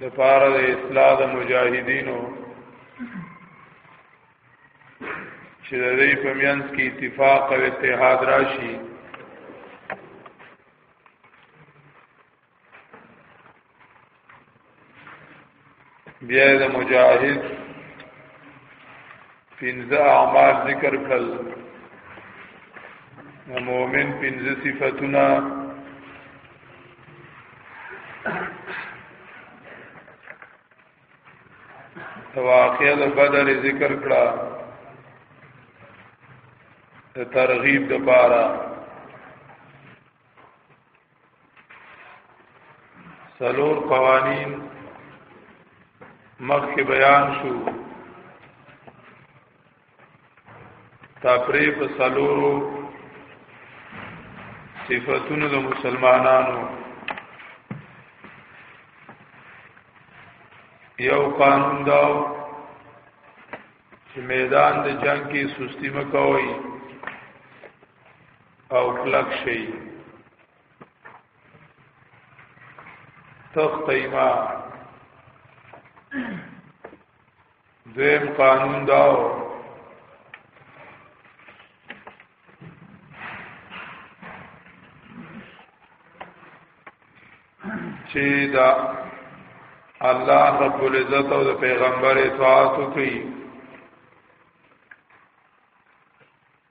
د پاره د اصلاح د مجاهدینو چې د دې په میانس کې اتفاق او اتحاد راشي بیا د مجاهد پنځه اعمال ذکر کړل د مؤمن پنځه صفاتونه واقعا د بدر ذکر کړه د ترغیب د پاره سلور قوانین مخکې بیان شو تاپری په سلورو صفاتونو د مسلمانانو یو قانون داو چې میدان د جنگ کې سستی مکوئ او کلک شي تختی ما دویم قانون داو چې دا الله رب العزت او د پیغمبر اطاعت کوي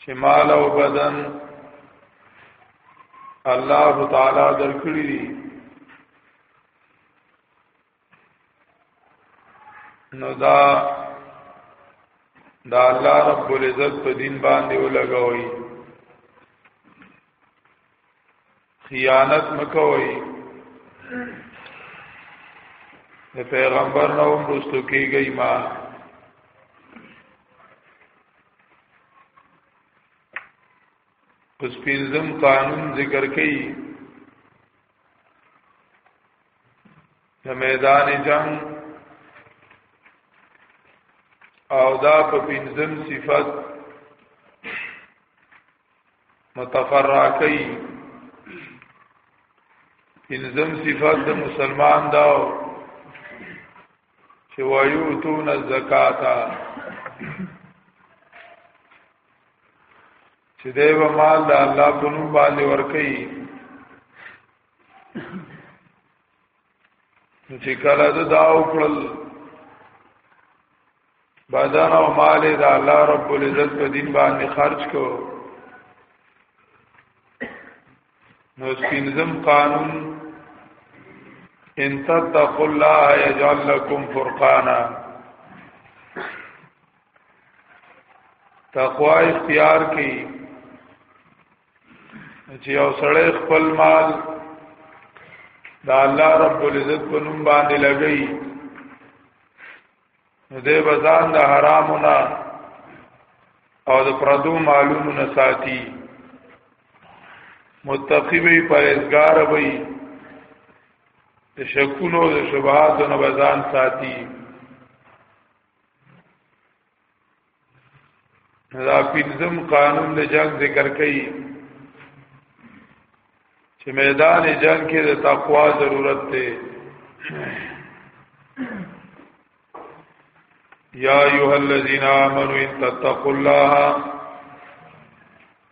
چې مال او بدن الله تعالی درکړي دي نو دا دا الله رب العزت په دین باندې ولګوي خیانت مکوي د پیغمبر نو مرستو کیږي ما پس پینزم قانون ذکر کئی د میدان جنگ او دا په پینزم صفت متفرقی انزم صفات د مسلمان دا چې وایو تو نه زکاتا چې دیو مال د الله په نوم باندې ورکړي چې کله د دا وکړل بدن او مال د الله رب العزت په دین باندې خرج کو نو سپینزم قانون ان تتقوا الله يجعل لكم فرقانا تقوا اختیار کی چې یو سړی خپل مال د الله رب العزت په نوم باندې لګی نو دې بزان د حرامونه او د پردو مالونو نه ساتي متقی وي پرهیزګار وي د شکونو د شبهاتو نه بزان ساتي دا پنځم قانون د جنگ ذکر کړي چې میدان جنگ کې د تقوا ضرورت دی یا ایها الذین آمنوا ان تتقوا الله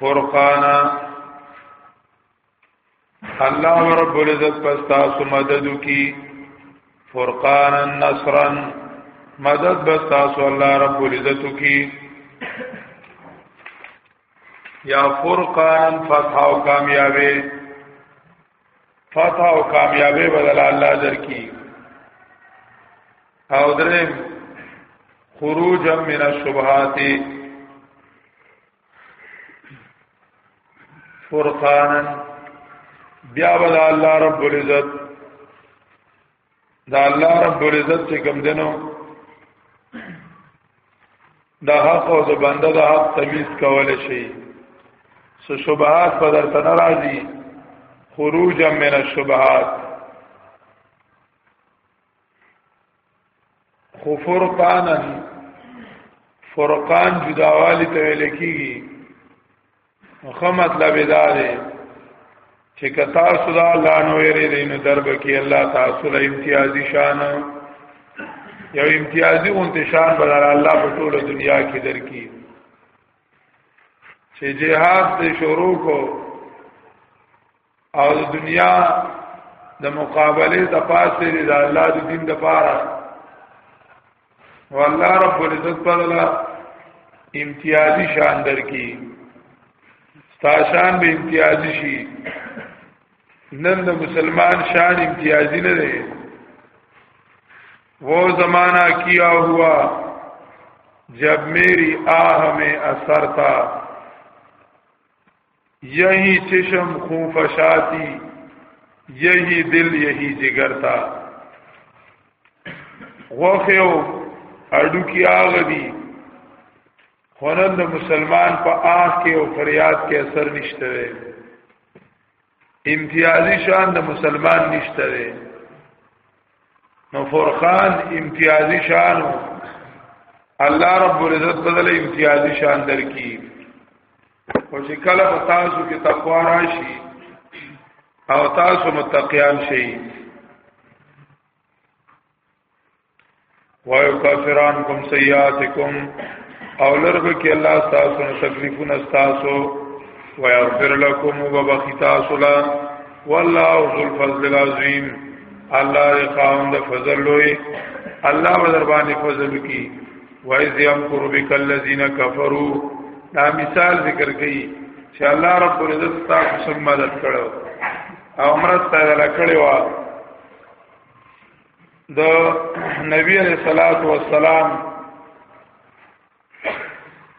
فرقانا الله رب العزت پستا سو مدد کی فرقان النصرا مدد بستا سو الله رب العزت کی یا فرقان فتح او کامیابی فتح او کامیابی بدل الله در کی او درم خروج من الشبهات فرقانا بیا ول الله رب العزت دا الله رب العزت چې کوم دینو دا حق او د بنده د حق تمیز کول شي سو شبهات په درته ناراضي خروج من الشبهات خو فرقانا فرقان جداوالی ته ویل کیږي خو مطلب دا دی چې کتا صدا الله نو یې دین درب کې الله تاسو له امتیازي شان یو امتیازي اونته شان بدل الله په ټول دنیا کې درکې چې جهاد دې شروع کو او د دنیا د مقابله د پاسه لري د الله د دین د پاره والله رب العزت په الله امتیازي شان درکې ستاشان به امتیازي شي نن د مسلمان شان امتیازي نه دی وہ زمانہ کیا ہوا جب میری آہ میں اثر تھا یہی چشم خوفشاتی یہی دل یہی جگر تا غوخیو اډو کی آغا دی خونن د مسلمان په آخ کې او فریاد کې اثر نشته دی امتیازی شان د مسلمان نشته دی نو فرخان امتیازی شان الله رب العزت بدل امتیازی شان درکې او چې کله په تاسو کې تقوا راشي او تاسو متقیان شئ وایو کافران کوم سیئاتکم او لرغ کې الله تاسو نو تکلیفونه تاسو ويغفر لكم وبخي تاسو لا والله ذو الفضل العظیم الله دې خاوند فضل لوی الله ودر باندې فضل کی وایز یم کرو بک الذین کفروا دا مثال ذکر کړي چې الله رب العزت تاسو سم مدد کړو او مرسته ولا کړو د نبی علیہ الصلات والسلام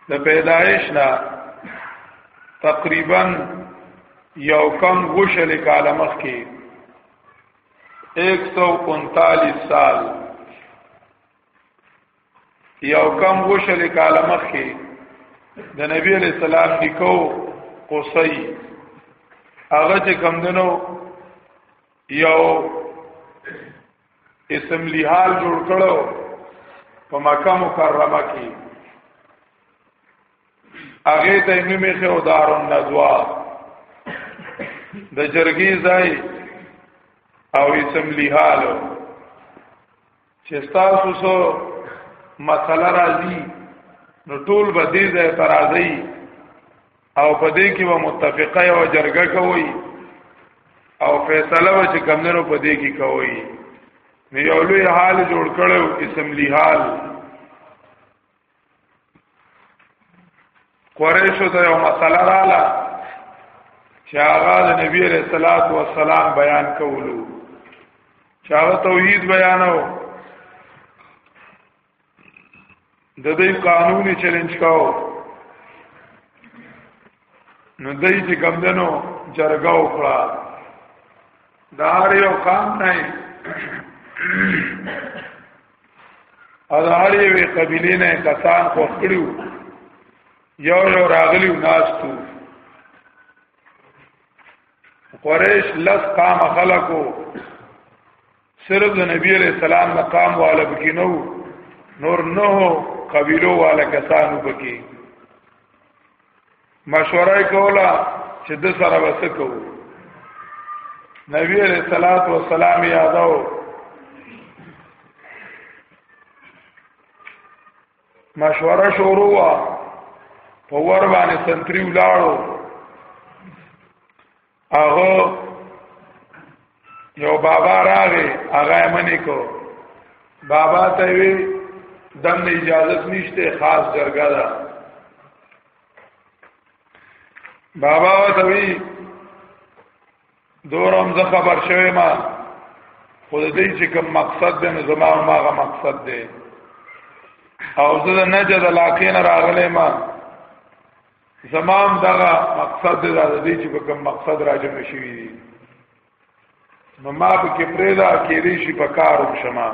د پیدایش نه تقریبا یو کم غشل کاله مخکې 139 سال یو کم وشل کاله مخکې د نبی علی السلام نکو قصی هغه چې کم دنو یو اسمبلی حال جوړ کړو په مکه مکرمه کې هغه ته نیمه خو دارون ندوا د جرګی ځای او اسمبلی حالو چې تاسو سو مسله راځي نو ټول به دې ځای ته راځي او په دې کې به متفقه او جرګه کوي او فیصله به چې کمندونو په دې کې کوي نو یو لوی حال جوړ کړو اسمبلی حال قریشو ته یو مسله رااله چې هغه د نبی علیہ الصلات والسلام بیان کولو چې هغه توحید بیانو د دې قانوني چیلنج کاو نو دای چې کم دنو جرګه وکړه دا هر یو قام نه او دا هر یو قبیله نه کسان خو کړیو یو یو راغلیو ناشتو قریش لس قام خلقو صرف د نبی علیہ السلام مقام والا بکی نو نور نو قبیلو والا کسانو بکی مشوره کولا چې د سره وسکو نبی علیہ الصلات والسلام یادو مشوره شروع وا په ور باندې سنتری ولاړو هغه یو بابا راغی هغه منی کو بابا ته وی دم نه اجازت نشته خاص جرګه ده بابا ته وی دورم زه خبر شوم ما خود دې چې کوم مقصد دی نو زما ماغه مقصد دی او زه د نجد علاقې نه راغلې ما زمام دغه مقصد دا دی چې په کوم مقصد راجم شوی دی نو ما به کې پرېدا کې دې شي په کارو شمه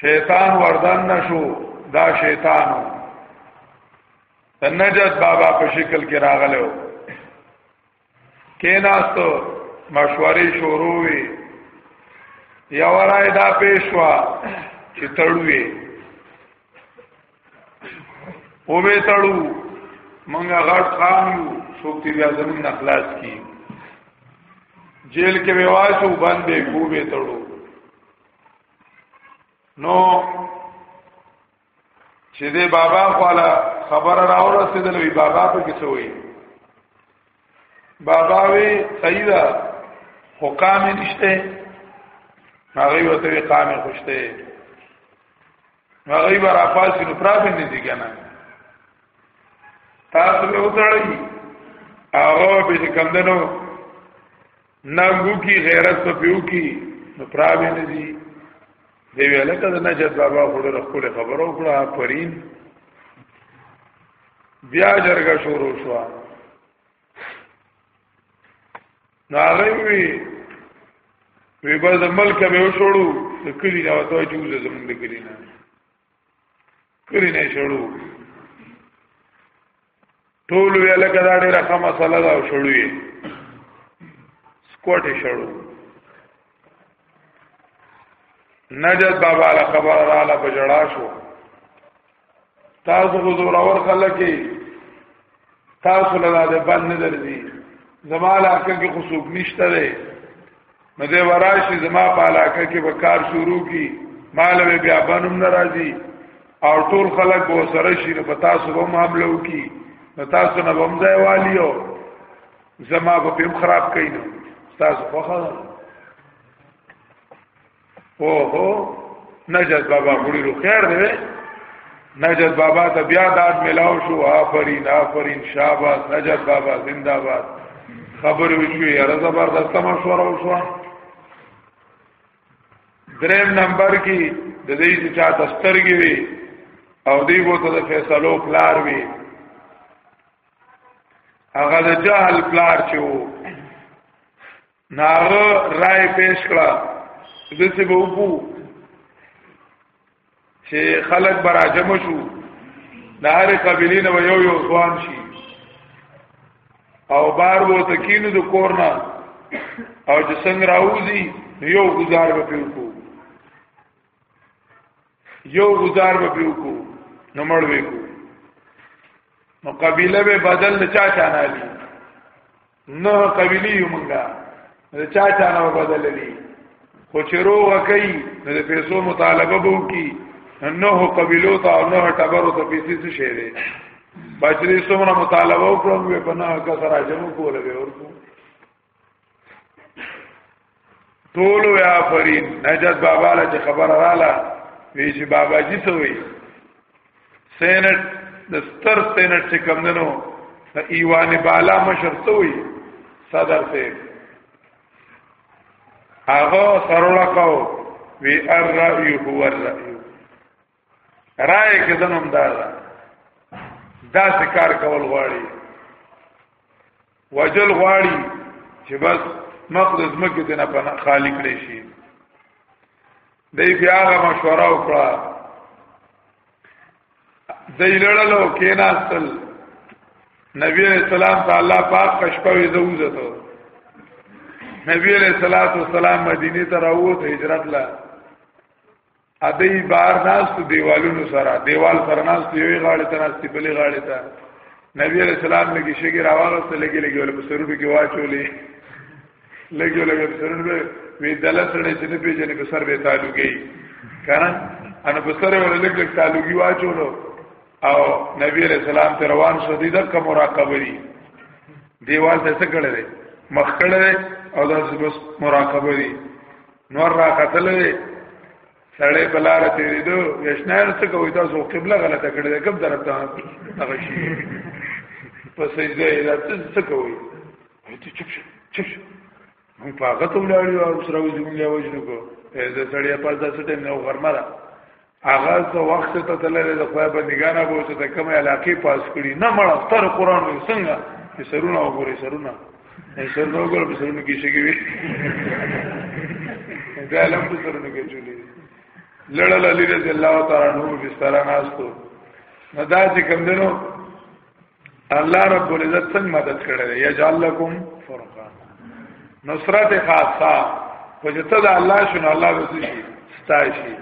شیطان وردن نشو دا شیطانو د نجد بابا په شکل کې راغلو کیناستو مشورې شروع وي یا ورای دا پېښوا چې تړوي او به تړو مونږه غټ خان یو څوک دی بیا زمون نه خلاص کی جیل کې به واسو باندې کو به تړو نو چې دې بابا خواله خبر راوړل چې دې بابا په کې سوې بابا وی سیدا حکام نشته هغه وته قام خوشته هغه بر افاس نو پرابن دي کنه تاسو به وتړی هغه به کمندنو ننګو کی غیرت په پیو کی نو پراوی نه دی دی ویل کده نجد بابا خو له خپل خبرو کړه پرین بیا جرګه شروع شو نو هغه وی وی بل ملک به وشړو د کلی نه وته جوز زمونږ د کلی نه کړی نه شړو ټول ویل کدا ډېر ښه مسله دا شړو یې سکوټ شړو نجد بابا له خبر را لا بجړا شو تاسو حضور اور خلک تاسو له دې باندې درځي زماله حق کې خصوص نشته نو دی وراشي زما په علاقه کې به کار شروع کی مال به بیا بنم ناراضي او ټول خلک به سره شي نو پتا سو به معاملو کی نو تاسو نه بم ځای والیو زما په پم خراب کین تاسو خو خلاص او هو نجد بابا خوري رو خیر دی نجد بابا ته بیا داد ملاو شو آفرین آفرین شاباس نجد بابا زنده باد خبر وشو یاره زبردست مشوره وشو دریم نمبر کې د دې چې چا تسترګي وي او دی وو ته د فیصلو پلار وي هغه د جهل پلار چې وو ناغه رائے پیش کړه دسه به وکړو چې خلک برا جمع شو د هر قبیلې نه یو یو ځوان شي او بار وو تکینو د کورنا او چې څنګه راوځي یو گزار به پیو کو یو گزار به پیو کو نو مړ وې کو نو قبیله به بدل چا چانه دي نه قبلی یو مونږه نو چا چا نه بدللی خو چې روغ کوي نو د پیسو مطالبه به وکي نه قبلو ته او نه ټبرو ته پیسې څه شي دي بچری څومره مطالبه وکړم په نه کا سره جمع کوله به ورکو ټول وی آفرین نجات بابا له خبر رااله وی چې بابا جی ته وی سینټ د ستر سینټ چې کم دنو د ایوان بالا مشر ته وی صدر ته هغه سرولکاو وی الرأی هو الرأی رائے کې دنم دار دا دا ذکر کول غواړي وجل غواړي چې بس مقدس مکه ته نه پنه خالی کړي شي دای بیا هغه مشوره وکړه دای لړلو کیناستل نبی علیہ السلام ته الله پاک کشپوي زوځته نبی علیہ الصلوۃ والسلام مدینه ته راووت هجرت لا ادی بار ناس ته دیوالونو سره دیوال سره ناس ته یوې غاړې ته ناس ته بلې غاړې ته نبی علیہ السلام لګي شګي راوغسته لګي لګي ول په سرونو کې واچولې لګي لګي په سرونو به وی دل سره چې نه پیژنې په سر به تعلقي کارن ان په سر ول لګي لګي تعلقي واچولو او نبی علیہ السلام ته روان شو دي د کوم مراقبه دي دیوال ته څه کړل مخ کړل او دا بس مراقبه دي نور را قتلوي سړی بلاره تیرې دو یشنان څه کوي تاسو قبله غلطه کړې ده کوم طرف ته هغه شي په سجده یې راته څه کوي ته چپ شو چپ شو مون په هغه ته ولاړ یو سره وځو مونږه وژنو کو دا سړی په داسې ټیم نو غرمه ده هغه څو وخت ته تللی د خدای بندګانو به چې د کوم علاقې پاس کړي نه مړ تر قران وي څنګه چې سرونه وګوري سرونه یې سرونه وګوري په سرونه کې شي کې دا لم په سرونه کې چولې لړل علی رضی الله تعالی عنہ بستر ناستو ندا چې کم دنو الله رب العزت څنګه مدد کړی دی یجعل لكم فرقان نصرت خاصه خو چې ته د الله شنو الله به شي ستای شي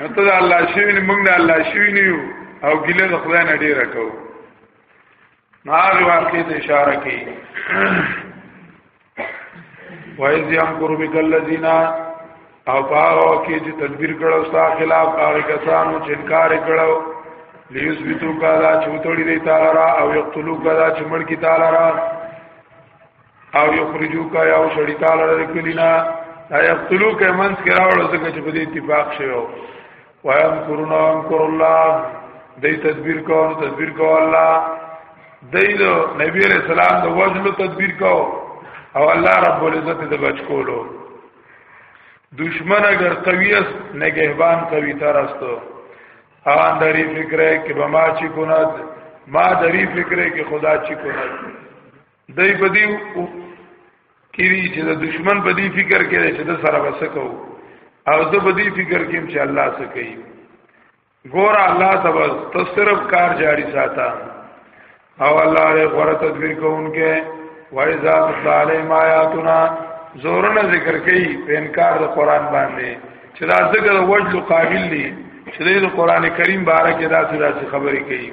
نو ته د الله شوی نه موږ د الله شوی نه یو او ګیله د خدای نه ډیر کو نو هغه واقع ته اشاره کوي وایز یم کور بک الذین او پاو کې چې تدبیر کړو ستا خلاف هغه کسانو چې انکار کړو لیوس بیتو کالا چوتړي دی تعالی را او یقتلو کالا چې مړ کی تعالی را او یخرجو کا یا او شړی تعالی را کلینا یا یقتلو کې منځ کې راوړل ځکه چې په دې اتفاق شوی وایم کرونا ام کور الله دې تدبیر کو تدبیر کو الله دې نبی علیہ السلام د وجلو تدبیر کو او الله رب العزت دې بچ کولو دشمن اگر قوی است نگهبان قوی تر است آن دری فکره که به ما چی کند ما دری فکره که خدا چی کند دای بدی کیږي چې د دشمن په دې فکر کې چې د سره وسکو او زه په دې فکر کې چې الله څه کوي ګور الله تبارک تو صرف کار جاری ساته او الله دې غره تدبیر کوونکې وایذا صالح آیاتنا زورنا ذکر کوي په انکار د قران باندې چې دا ذکر د وجل قابل دي چې د قران کریم باره کې دا څه خبرې کوي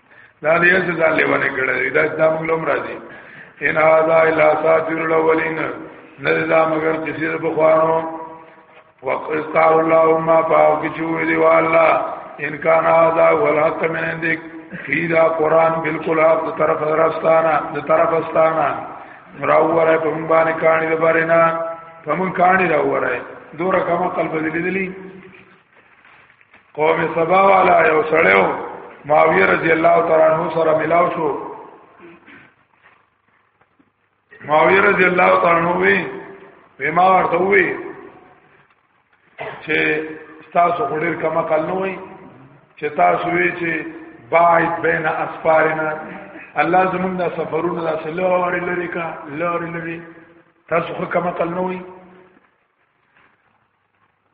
دا دې څه ځان لیوانه کړی دا دا موږ لوم راځي ان هاذا الا ساتر الاولین نه دا مگر کسی د بخوانو وقال اللهم فاو کی چوی دی والله ان کان هاذا ولحق من عندك فی دا قران بالکل اپ طرف درستانا د طرف استانا راوره په مونږ باندې کانی د بارنا په مونږ کانی راوره دوره کما قلب دې دلی قوم سبا والا یو سړیو معاویه رضی الله تعالی عنہ سره ملاو شو معاویه رضی الله تعالی عنہ وی ما ورته وی چې تاسو خډیر کما کال نه وای چې تاسو وی چې باید بین اسفارنا الله زمونږ د سفرونو د سلور لري کا لور لري تاسو خو کما کال نه وای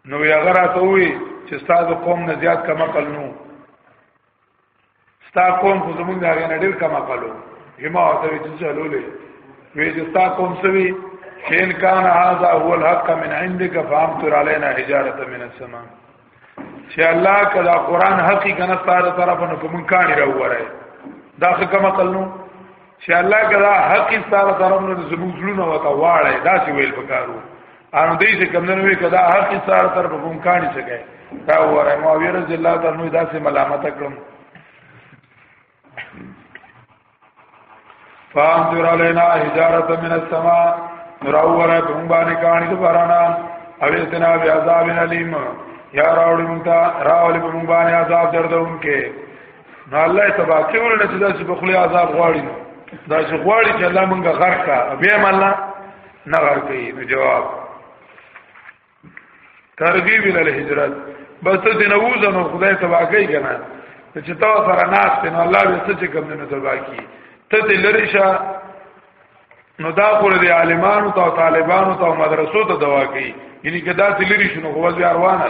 نو یې هغه راته ووی چې ستاسو قوم نه زیات کم عقل نو ستا قوم خو زمونږ د هغې نه ډېر کم عقل وو هما ورته وی چې چلولې وی چې ستا قوم سوي شین کان هذا هو الحق من عندك فامطر علينا حجاره من السماء چې الله کدا قران حقیقت نه ستاره طرف نه کوم کانی راوړای دا څه کم عقل نو چې الله کدا حق ستاره طرف نه زموږ زړونه وتا واړی دا چې ویل پکارو ان دې چې کمنو وی کدا حق ستاره طرف کوم کانی څه دا وره معاویه رضی الله تعالی عنہ دا سه ملامت کړم فانظر علينا حجاره من السماء نراوره په باندې کانی د بارانا او اتنا بعذاب الیم یا راوړم تا راولې په باندې عذاب دردونکې نو الله تبا کې ورنه چې داسې په خلی عذاب غواړي دا چې غواړي چې الله مونږه غرق کا بیا مله نه غرق کوي نو جواب ترغیب ال هجرت بس ته دې نوځه نو خدای تبا کوي کنه چې تا سره ناس ته نو الله به څه چې کوم نه تبا کی ته دې لری شه نو دا خور دې عالمانو ته طالبانو ته مدرسو ته دوا کوي یعنی کدا دې لری شنو غوځي اروانه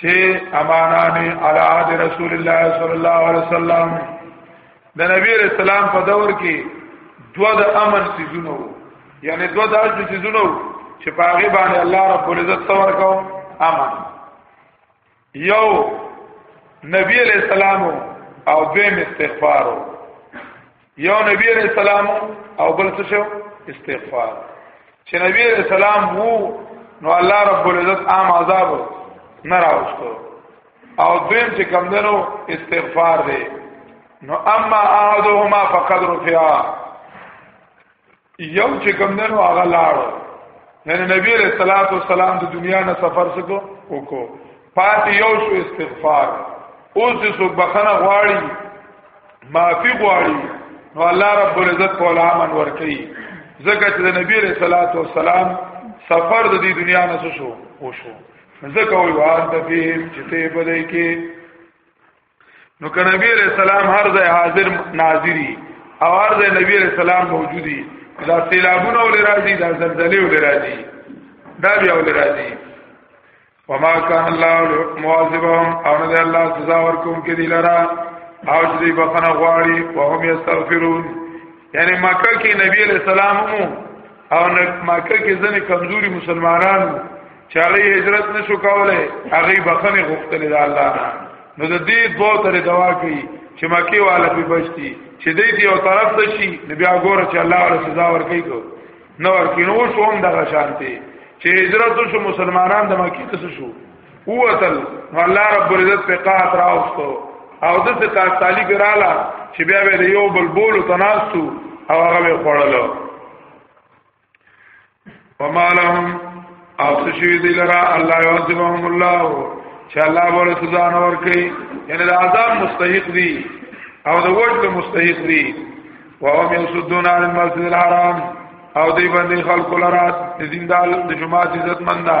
چې امانانه علی عهد رسول الله صلی الله علیه وسلم د نبی رسول الله په دور کې دوه د امن سيزونو یعنی دوه د اجل سيزونو چې په هغه باندې الله رب العزت تور کو امن یو نبی علیہ السلام او دویم استغفارو یو نبی علیہ السلام او بل څه شو استغفار چې نبی علیہ السلام وو نو الله رب العزت عام عذاب نه راوستو او دویم چې کم دنو استغفار دی نو اما احدهما فقد رفعا یو چې کوم دنو هغه لاړو یعنی نبی علیہ الصلوۃ والسلام د دنیا نه سفر سکو وکړو پات یو شو استغفار اوس چې څوک بخنه غواړي معافي غواړي نو الله رب العزت په لامن ور کوي ځکه چې د نبی علیہ الصلوۃ والسلام سفر د دې دنیا نه شو وشو ځکه وي وان ته به چې ته بده کې نو که نبی علیہ السلام هر ځای حاضر ناظری او هر ځای نبی علیہ السلام موجودی دا سیلابونه ولې راځي دا زلزلې ولې راځي دا بیا ولې راځي وما كان الله معذبهم او نه الله سزا ورکوم کې دی لرا او چې دی بخنه غواړي او هم یستغفرون یعنی مکه کې نبی علیہ السلام مو او نه مکه کې ځنې کمزوري مسلمانان چې هغه هجرت نشو کولای هغه بخنه غوښتل د الله نه نو د دې دوه تر دوا کوي چې مکه والا په بچتي چې دې دی او طرف ته شي بیا ګوره چې الله ولا سزا ورکړي کو نو ورکینو شو هم دغه شانته چې هجرت شو مسلمانان د مکه ته شو اوتل الله رب العزت په قات راوستو او د څه تا تعالی ګراله چې بیا به یو بل بولو تناسو او هغه به خړلو وما لهم او شي دی لرا الله يعذبهم الله چې الله ور سزا نه ور کوي یعنی د عذاب مستحق دي او د وجد مستحق دي وهم يسدون عن المسجد الحرام او دی باندې خلق لرات د زندال د جماعت عزت منده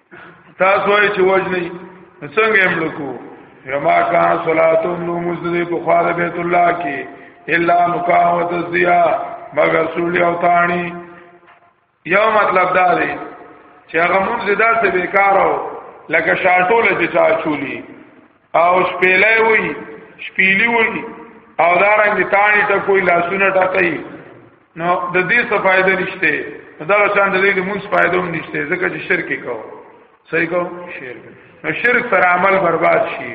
تاسو یې چې وجنی څنګه یې ملکو یما کان صلاتو نو مسجد په خار بیت الله کې الا مقاومت الضیا مگر سولی او تانی یو مطلب دا دی چې هغه مونږ زیاده څه بیکارو لکه شاټول چې چا چولی او شپېلې وي شپېلې وي او دا رنګ تانی ته کوئی لاسونه ټکای نو د دې څه فائدہ نشته دا شان د دې د مونږ فائدہ هم نشته ځکه چې شرک کو صحیح کو شرک نو شرک سره عمل برباد شي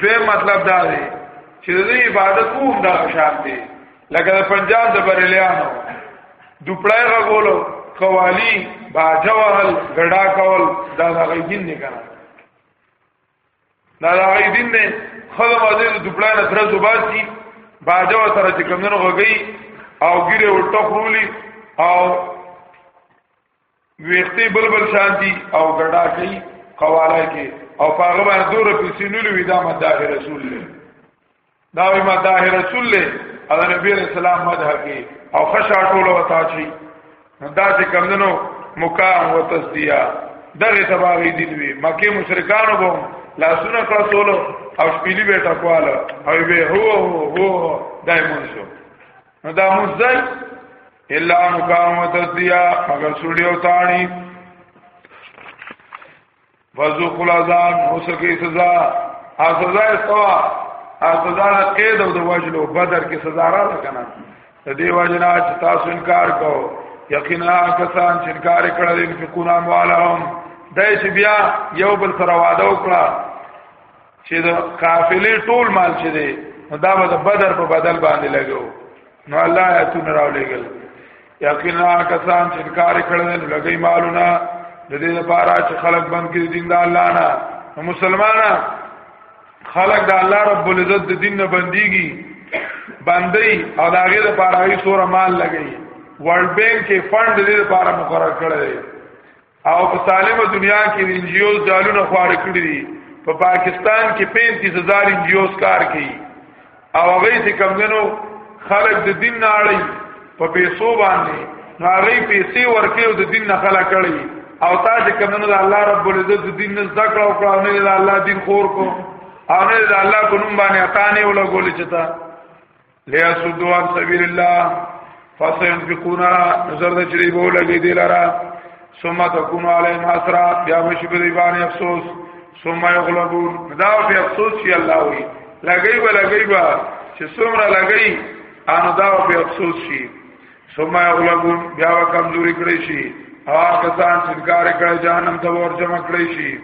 په مطلب دا دی چې د عبادت کوم دا شان دی لکه د پنجاب د بریلیانو دوپړای غولو قوالی باجوال غډا کول دا غیدین نه کنه دا د هغه دین نه خدام دې د دوپلان سره زوباسي باجو سره چې کمنو غږی او ګیره ورټخرولي او ویختي بلبل شانتي او ګډا کوي قواله کې او پاغه باندې دور پیسې نولوي دا مدار رسول الله دا وی ما دا رسول له اذن نبی علیہ السلام مدح کی او خشا ټول وتا چی دا چې کمندنو مقام و تصدیه دغه تباغی دین وی مکه مشرکانو بو لاسونه کړه سول او شپېلی بیٹا کوال او به هو هو هو دایمون شو نو دا مزل الا مقام و تصدیه مگر سړیو تانی فذوق العذاب موسکی سزا او سزا استوا او سزا د قید او د وجلو بدر کې سزا را لکنه د دې وجنا چې تاسو انکار کو یقینا کسان چې انکار کړل انفقونا موالهم دای چې بیا یو بل سره وعده وکړه چې د قافلې ټول مال چې دی نو دا به د بدر په بدل باندې لګو نو الله یا تو نراو لګل یقینا کسان چې کار کړل نو لګي مالونه د دې لپاره چې خلک بند کړي دین د الله نه نو مسلمانان خلک د الله رب العزت د دین نه بنديږي باندې او دا غیر لپاره هیڅ مال لګي ورلد بانک کې فند دې لپاره مقرر کړی دی او په سالمه دنیا کې انجیوز جالونه خوار کړی دي په پاکستان کې 35000 انجیوز کار کوي او هغه چې کمندنو خلک د دین نه اړي په پیسو باندې هغه پیسې ورکې او د دین نه خلک کړي او تا چې کمندنو د الله رب العزت د دین نه ذکر او کړو نه د الله دین خور کو او نه د الله په نوم باندې عطا نه ولګول چتا ليسدوا عن سبيل الله فسينفقون نظر د چری بو لګی دی لرا ثم تكون عليهم حسرات بیا مشي په دی باندې افسوس ثم يغلبون دا په افسوس شي الله وي لګی به لګی به چې څومره لګی ان دا په افسوس شي ثم يغلبون بیا کمزوري کړی شي هغه کسان چې انکار کړي جهنم ته ورجمع کړی شي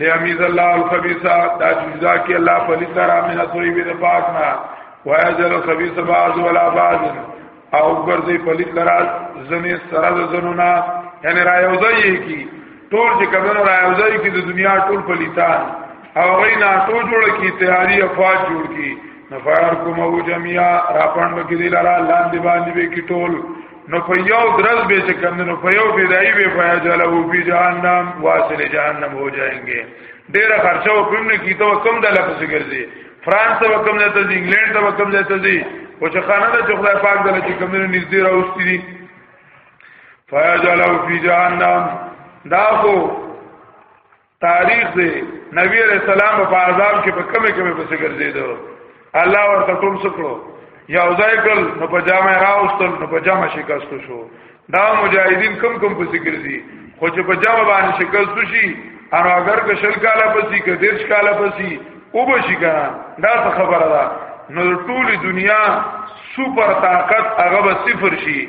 لیمیز الله الخبیثا دا جزا کی الله پلی سرا من طیب د پاک نا وایذل الخبیث بعض ولا بعض او ګرځي پلی سرا زنی سرا د زنونا یعنی را یوځای کی ټول چې کمنو را یوځای کی د دنیا ټول پلیتان او غینا ټول جوړ کی تیاری افواج جوړ کی نفار کوم او جميعا را پاند کې دی لرا لاندې باندې کې ټول نو په یو درز به چې کم نو په یو بدایي به پیا جلو په جهنم واصل جهنم هو جاینګي ډیره خرچه وکړم نه کیته کم د لفظ ګرځي فرانس ته کم ځای ته ځي انګلند ته کم ځای ته ځي او چې خانه ده چې خدای پاک دل چې کم نه نږدې راوستي دي فیا جلو په جهنم دا خو تاریخ دی نبی علیہ السلام په عذاب کې په کمه کمه پسې ګرځیدو الله ورته ټول سکړو یا ځای کړ نو په جامه راوستل نو په جامه شکست شو دا مجاهدین کم کم پسې ګرځي خو چې په جامه باندې شکست شي ان اگر که شل کاله پسې که دیرش کاله پسې او به شي کنه دا څه خبره ده نو ټول دنیا سپر طاقت هغه به صفر شي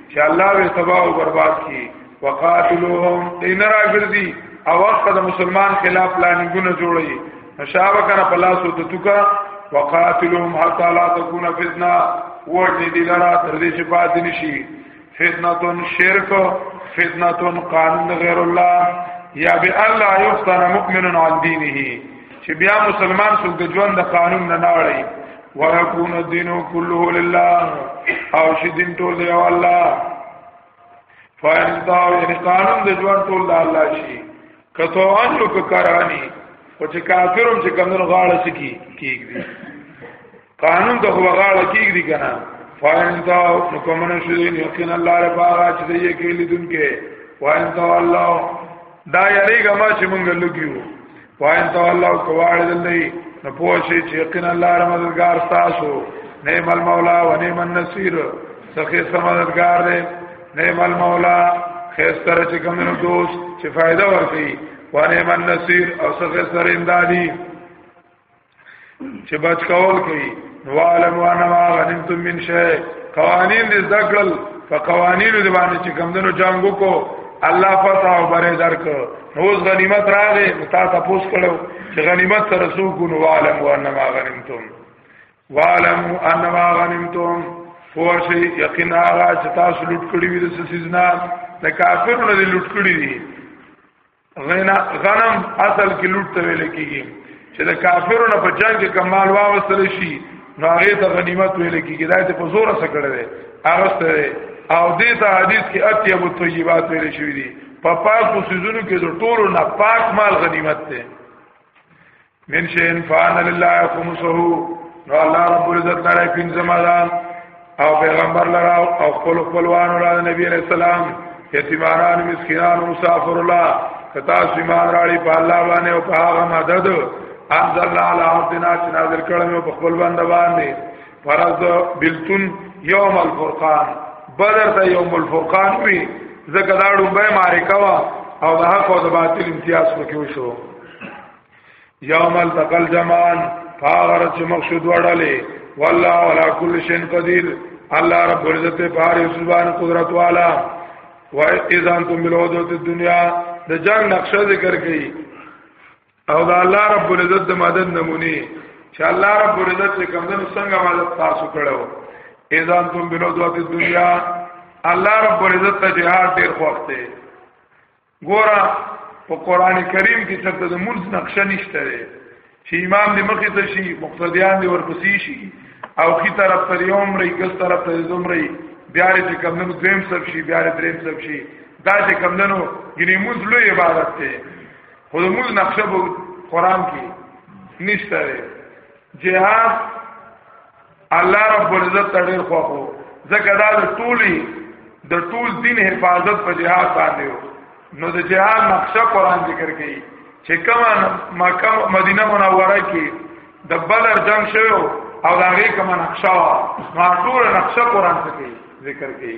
چې الله به تباہ او برباد کړي وقاتلوهم دین راګرځي او وخت د مسلمان خلاف پلانونه جوړي مشاوه کنه پلاسو د توکا وقاتلوهم حتا لا تكون فتنه ورني دي لرا تر دې چې پات نشي فتنه شرک فتنه قانون غیر الله یا به الله یفتن مؤمن عن دینه چې بیا مسلمان څوک د ژوند د قانون نه ناړي ويكون الدين كله لله او شي دین ټول دی الله فاین دا یعنی قانون د ژوند ټول د الله شي کته ان لو کارانی او چې کافرم چې کمن غاړه سکی کیږي قانون ته هو غاړه کیږي کنه فاین تا نو کومنه شې یقین الله رب هغه چې دې کې لیدونکې فاین تا الله دا یریګه ما چې مونږ لګیو فاین تا الله کواړ دلې نو پوه شي چې یقین الله رب مددگار تاسو نعم المولا و نعم النصير سخی سمددگار دې نعم المولا خیر سره چې کومنو دوست چې فائدہ ورکړي و نعم النصير او سخی سره امدادي چې بچ کول کوي نو عالم وانا ما غنمتم من شيء قوانين دې ذکر په قوانين دې باندې چې کمندونو جنگو کو الله فتح او بره درک نو غنیمت راغې تا تاسو کړو چې غنیمت سره سو کو نو عالم وانا ما غنمتم وعلم ان ما غنمتم فوشي یقینا هغه چې تاسو لوټ کړی وي د سيزنا د کافرونو دې لوټ کړی دي غنا غنم اصل کې لوټ ته ویل کیږي چې د کافرو نه په جنگ کې کمال واوسل شي نو هغه ته غنیمت ویل کیږي دا ته په زور سره کړی دی هغه سره او دې ته حدیث کې اتی ابو طیبات ویل شوی دی په پاک سيزونو کې د ټولو نه پاک مال غنیمت دی من شین فان لله خمسه نو الله رب العزت لره پنځمه ده او پیغمبر لره او خپل خپلوان را نبی علیہ السلام یتیمانان مسکینان مسافر الله کتا سیمان راړي په الله باندې او په هغه مدد انزل الله علی عبدنا چې نازل کړم په خپل باندې باندې فرض بلتون یوم الفرقان بدر ته یوم الفرقان وی زکه دا ډوبه معرکه وا او د حق او د باطل امتیاز پکې وشو یوم التقل جمعان فاغر چې مقصود وړلې والله ولا كل شيء قدير الله رب العزت پار سبحان قدرت والا و اذا انتم بالعدوه الدنيا د جنگ نقشه ذکر کړي او دا الله رب العزت د مدد نمونه چې الله رب العزت کوم دنو څنګه مدد تاسو کړو اذا انتم بالعدوه الدنيا الله رب العزت ته جهاد ډیر خوښ دی ګوره په قران کریم کې څه د مونږ نقشه نشته لري چې امام دې مخې ته شي مقتدیان دې ورپسې شي او کی طرف ته یو عمرې ګس طرف ته زمرې بیا دې کم نو دویم سب شي بیا دې دریم سب شي دا چې کم نو ګنې مونږ لوی عبادت ته خو مونږ نقشه په قران کې نشته لري جهاد الله رب العزت ډیر خو خو ځکه دا د ټولي د ټول دین حفاظت په جهاد باندې و نو د جهاد نقشه قران ذکر کړي چې کما مکه مدینه منوره کې د بدر جنگ شوو او دا غي کما نقشه وا ما ټول نقشه قران ذکر کړي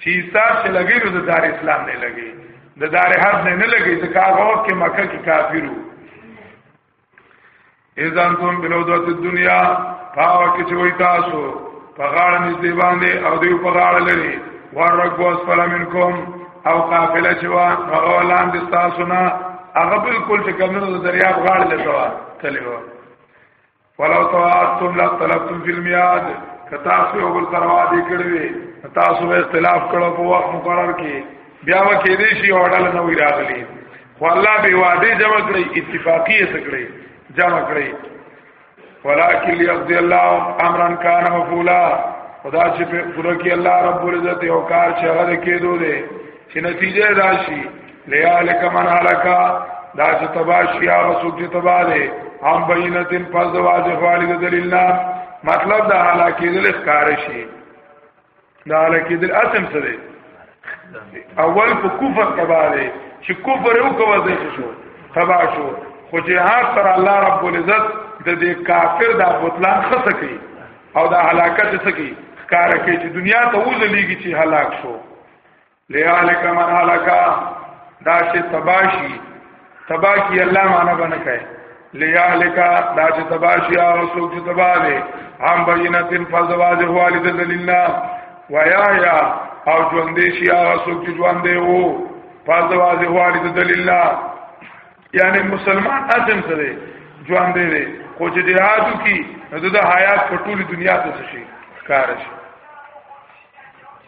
چې حساب چې لګي نو د دار اسلام نه لګي د دار حرب نه نه لګي د کاغو کې مکه کې کافرو اذا انتم بلودت الدنيا پاو کې چې وای تاسو په غاړه نږدې باندې او دیو په غاړه لري ورګ واس فلمنکم او قافله چې وا هغه لاندې تاسو نه هغه بالکل چې کمنو د دریاب غاړه لته تللی و فلو تواتم لا طلبتم فی المیاد کتا سو یو بل تروا دی کړی تاسو به اختلاف کړو په وخت مقرر کې بیا و کې دې شي اورل نه وی راغلی خو الله به وعده جمع کړی اتفاقی یې کړی جمع کړی ولکن لیقضی الله امرا کان مفعولا خدا چې پوره کې الله رب العزت یو کار چې هغه کېدو دي چې نتیجه راشي لیالک من هلکا دا چې تباشیا وسوک چې تبا دے هم بینتن پس دواز خوالی دا دلیل نام مطلب دا حالاکی دل اخکارشی دا حالاکی دل اسم سده اول په کفر تبا دے چې کفر او کوزه شو تبا شو خو چې هر سر الله رب العزت د دې کافر دا بطلان خسه کوي او دا حلاکت سکی کار کوي چې دنیا ته وځلېږي چې هلاک شو لیالک من هلکا دا چې تباشی تباشی الله معنا باندې کوي لیالک دا چې تباشی او څوک چې تبا دي هم بینتن فزواج والد دلیلنا ویا یا او ژوندې شي هغه څوک چې ژوندې وو فزواج والد دلیلنا یعنی مسلمان اعظم سره ژوندې دي خو چې جهادو کی نو د حیات په ټولي دنیا ته شي کار شي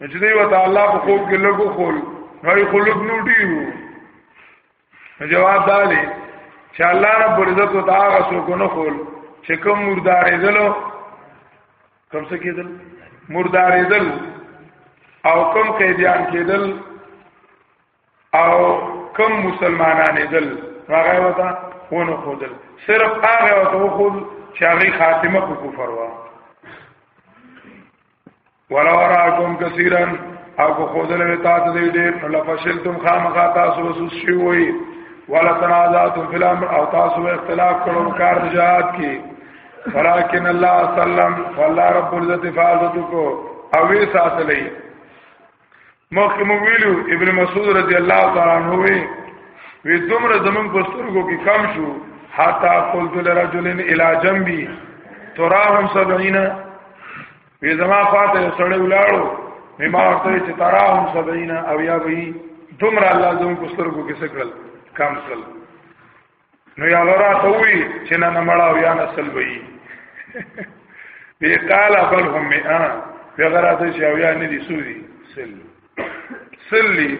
چې دی وته الله په خوب کې لګو خول نو یې خلق نو ډیو جواب دالې چې الله رب عزت او تعالی سو کو نه خول چې کوم مردارې دلو کوم څه کېدل مردارې دل او کوم قیدیان کېدل او کوم مسلمانان دل هغه وته ونه خودل صرف هغه وته خود چې هغه خاتمه کو کفر واه ولو راکم کثیرا او کو خودل وتا ته دې دې لفشلتم خامخا تاسو وسوس شي وي ولا تنازعتم فی الامر او تاسو اختلاف کړو کار د جهاد کې ولكن الله سلم والله رب العزت فازتکو او وی ساتلې مخکې مو ویلو ابن مسعود رضی الله تعالی عنہ وی وی دومره زمون په سترګو کې کم شو حتا قلت لرجل الى جنبي تراهم 70 وی زما فاته سره ولاړو مما ورته چې تراهم 70 او یا وی دومره الله زمون په سترګو کې سکل کم سل نو یا غرا ته وی چې نه مړه او یا نسل وی وی قال بل هم ا یا غرا ته چې او یا نه دي سوري سل سلی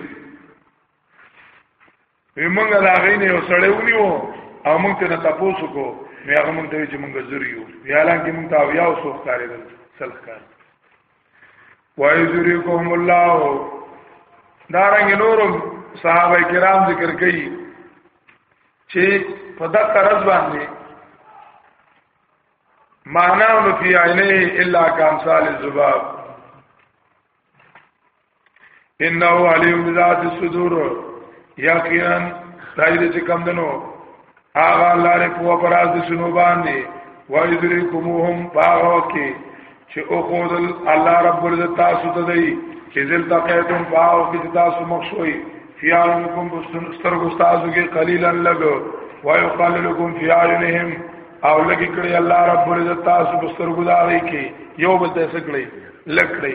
وی مونږ دا غینې یو سړی ونیو او مونږ ته تاسو کو مې هغه مونږ ته چې مونږ زور یو یا لکه مونږ ته او یا وسو ښکارې دل سل ښکار وایذریکهم الله دارنګ نورم صحابه کرام ذکر کوي چې په دغه رز باندې معنا نو فی عینه الا کان سال الذباب انه علیم بذات الصدور یقینا دایره چې کم دنو هغه الله نه په پراز د شنو باندې وایذریکموهم باغو کې چې او خود الله رب العزت تاسو ته دی چې ذل تقیتم باغو کې تاسو مخشوي فیانکم بستر استادو کې قلیلا لګو وایقللکم فی عینهم او لګی کړی الله رب العزت تاسو بستر ګداري کې یو بل ته سکړی لکړی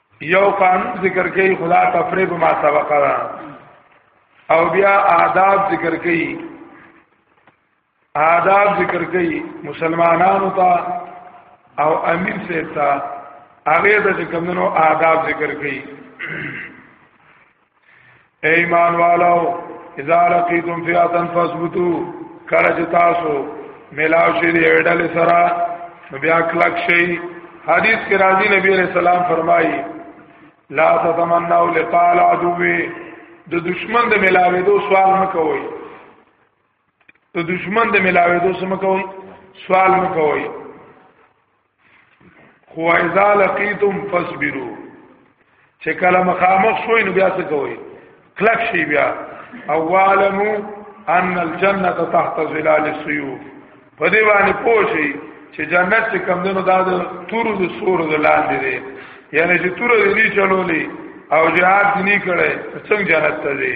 یو قانون ذکر کوي خدا تفریب ما سبق را او بیا آداب ذکر کوي آداب ذکر کوي مسلمانانو ته او امیر سیتا هغه د کومنو آداب ذکر کوي ایمان والو اذا لقیتم فئاتن فثبتوا کله چې تاسو ملاو شي دی اډل سره بیا کلک شي حدیث کې راځي نبی علیہ السلام فرمایي لا تتمنوا لقاء العدو د دشمن د ملاوي دو سوال مکوئ د دشمن د ملاوي دو سم کوئ سوال مکوئ خو اذا لقيتم فاصبروا چې کله مخامخ شوي نو بیا څه کوي کلک شي بیا او علمو ان الجنه تحت ظلال السيوف په دې باندې پوښي چې جنت چې کم دنو دا د تورو د سورو د لاندې دی یعنی چې تورو دې چلولې او جهاد دې کړي څنګه جنت ته دی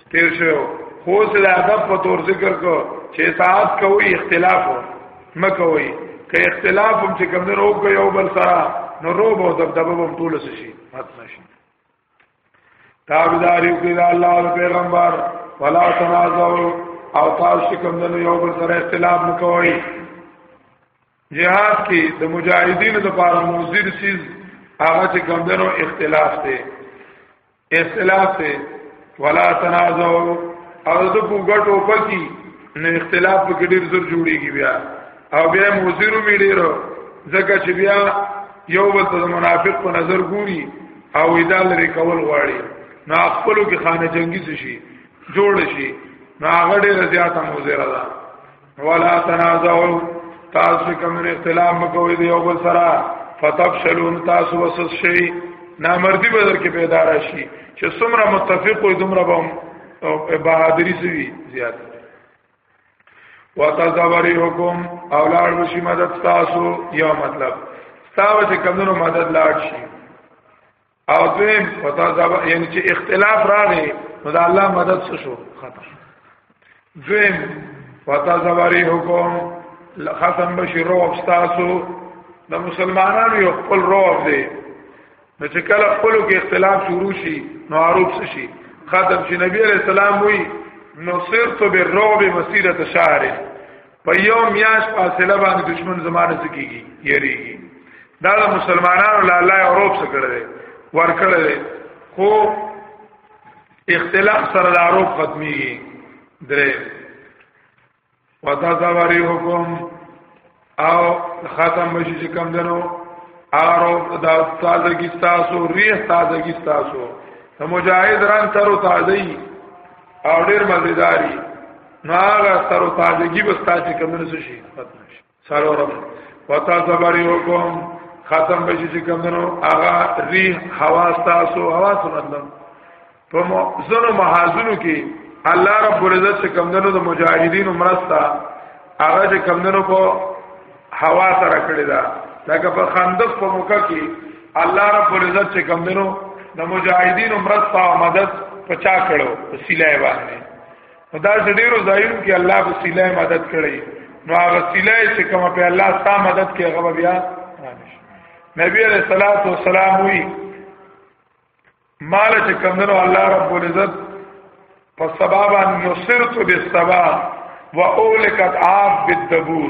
تیر شو خو سره ادب په تور ذکر کو چې اطاعت کوي اختلاف مکوي که اختلاف هم چې کوم درو کوي او بل سره نو روب او دبدبه هم ټول شي متنه شي تابعداري کوي الله او پیغمبر ولا تنازعوا او تاسو کوم درو یو بل سره اختلاف مکوي جهاد کې د مجاهدینو لپاره موزیر سیز هغه چې کوم درو اختلاف دی اختلاف ته ولا تنازعوا او د کو غټو پکی نو اختلاف پکې ډیر زر جوړیږي بیا او بیا موزیرو می ډیر ځکه چې بیا یو بل ته منافق په نظر ګوري او ادا لري کول غواړي نو خپلو کې خانه جنگي شي جوړ شي نو هغه ډیر زیاته موزیره ده ولا تنازعوا تاسو کوم اختلاف مکوئ دی یو بل سره فتفشلون تاسو وسس شي نامردی به در کې پیدا راشي چې څومره متفق وي دومره به بهادری سوي زیات وتزوري حکم اولاد وشي مدد تاسو یو مطلب تاسو چې کمونو مدد لاړ شي او دویم پتا دا یعنی چې اختلاف راغی نو دا الله مدد څه شو خطر دویم پتا زواری حکم ختم بشي روح تاسو د مسلمانانو یو خپل روح دی نو چې کله خپل کې اختلاف شروع شي نو عروب څه شي ختم شي نبی علیہ السلام وی نصرت بالرعب مسیرة شهر په یو میاش فاصله باندې دشمن زمانه سکیږي یریږي دا د مسلمانانو له الله او روب سره کړل ور کړل خو اختلاف سره د روب ختمي درې وتزوري حکم او ختم بشي چې کم دنو ارو دا تازه کی تاسو ریح تازه کی تاسو مجاهد ران تر تازه او ډیر مزیداری نو هغه سر او تازگی به ستاسو کمنس شي ختم شي سر اورم وتا صبر یو کوم ختم بشي چې کمنو هغه ری هوا تاسو هوا سمندم په زنو محاذونو کې الله رب العزت چې کمنو د مجاهدینو مرستا هغه چې کمنو په هوا سره کړی دا لکه په خندق په موقع کې الله رب العزت چې کمنو د مجاهدینو مرستا او مدد پچا کړو په سیلای باندې دا ډیرو ځایونو کې الله وسیله مدد کړي نو هغه وسیله چې کومه په الله ستا مدد کې هغه بیا نبی علیہ الصلوۃ والسلام وی مال چې کمنو الله رب العزت په سبب ان نصرت بالسبا واولکت عاب بالدبور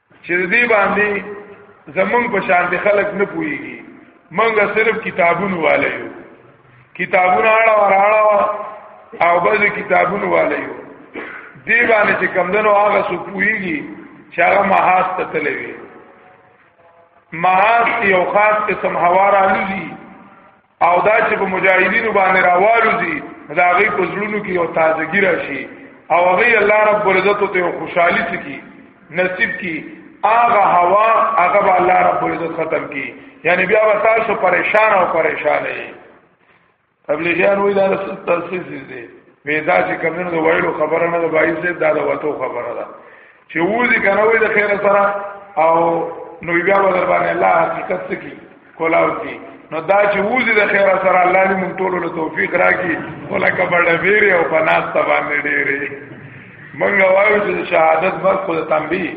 چې دې باندې زمونږ په شان دي خلک نه پويږي مونږ صرف کتابونو والے یو کتابونه اړه وراړه او بعضی کتابونه والے یو دی باندې چې کمندونو هغه سپويږي چې هغه محاس ته تلوي محاس یو خاص قسم هوا را لوزي او دا چې په مجاهدینو باندې راوالو دي دا غي په زړونو کې یو تازګی راشي او هغه الله رب العزت ته خوشحالي سکی نصیب کی هغه هوا هغه به الله رب العزت ختم کی یعنی بیا به تاسو پریشان او پریشان یې تبلیغیان وې دا تاسیس دي وې دا چې کمنو د وایلو خبره نه ده بایسه دا د وته خبره ده چې وځي کنه وې د خیر سره او نو بیا به در باندې الله حقیقت سکی کولاو کی نو دا چې وځي د خیر سره الله دې مونږ ټول له توفیق راکړي ولکه بڑا بیره او پناس ته باندې ډېرې مونږ وایو چې شهادت بس خو د تنبیه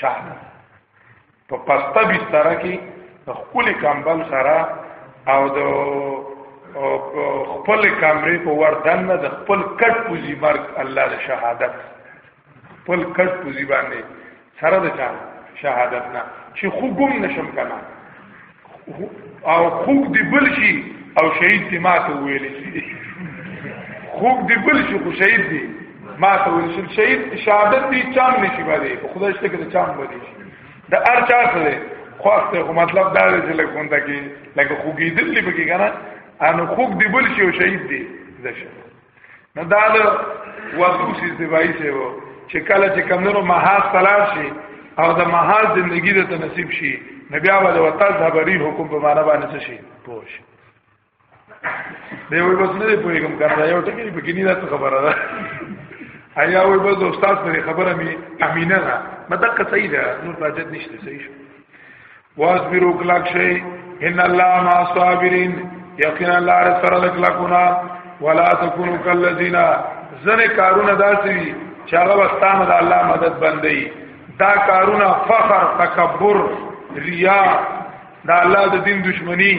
شهادت په پسته بستر کې خپل کمبل سره او د خپل کمرې په وردن نه د خپل کټ پوزي مرګ الله د شهادت خپل کټ پوزي باندې سره د چا شهادت نه چې خوګم نشم کنه او خوک دی بل شي او شهید دی ما ته ویل شي خوک دی بل شي خو شهید دی ما ته ویل شي شهید شهادت دی چام نشي باندې په خدای شته کې چام باندې شي دا هر چا سره خواسته خو مطلب دا دی چې لکه مونږ کې لکه خوګیدل لږه کې کنه ان خوک دی بل شي او شهید دی زشه نو دا د وسوسې سیوای سی وو چې کله چې کمنو محاذ تلار شي او د محاذ زندگی د تنصیب شي نبي هغه د وطن خبري حکم په معنا باندې شي پوښ دی وای بس نه دی پوهیږم کنه یو ټکی په کې نه ده خبره ده ایا وای بس استاد پر خبره می امینه ده مدقه صحیح ده نور باجت نشته صحیح شو واصبروا کلک شي ان الله مع الصابرين یقینا الله سره لکلکونا ولا تكونوا كالذين زنه کارونه داسي چې هغه واستانه د الله مدد بندي دا کارونه فخر تکبر ریا دا الله د دین دشمنی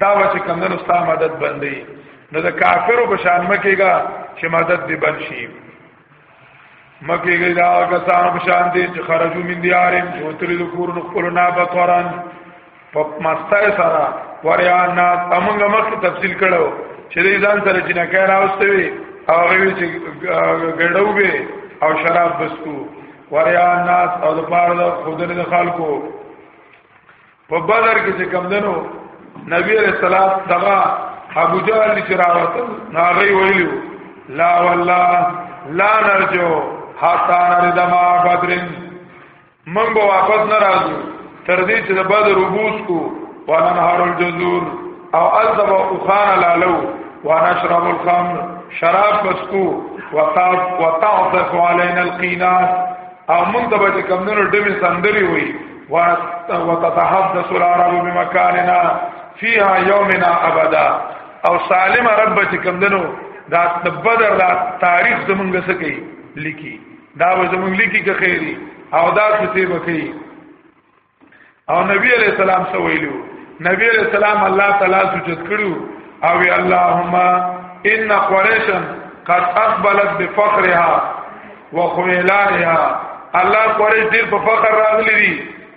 دا وچ کمندن استاد مدد بندي نو د کافرو په شان مکیږي چې مدد دی بند شي مکه گئی دا کسان شان دي چې خرجو من دیارم چې وتلی د کور نو خپل نه بطوران په مستای سره وریا ناس امنګ مخ تفصیل کړو چې دې ځان سره چې نه کار اوستوي او غوي چې ګډو به او شراب بسکو وریا ناس او د پاره د خودنه خلکو په بدر کې چې کم دنو نبی علیہ السلام دغه ابو جهل چې راوته ناغي ویلو لا والله لا نرجو حتا نرد ما بدرن من به واپس نه راځو تر دې چې د بدر وبوس کو وانا نهار الجزور او الذب وخان لالو وانا شرب الخمر شراب بسکو وطاف وتعطف علينا القينات او من د بچ کمنو ډمه سندري وي وتتحدث العرب بمكاننا فيها يومنا ابدا او سالم رب چې کمندنو دا بدر دا تاریخ زمونږ سکی لیکي دا زمونږ لیکي که خیری او دا څه وکي او نبی علیہ السلام سو ویلو نبی علیہ السلام الله تعالی سجد کړو او اللهم ان قریشا قد اقبلت بفقرها وخویلانها الله قریش ډیر په فخر راغلی دي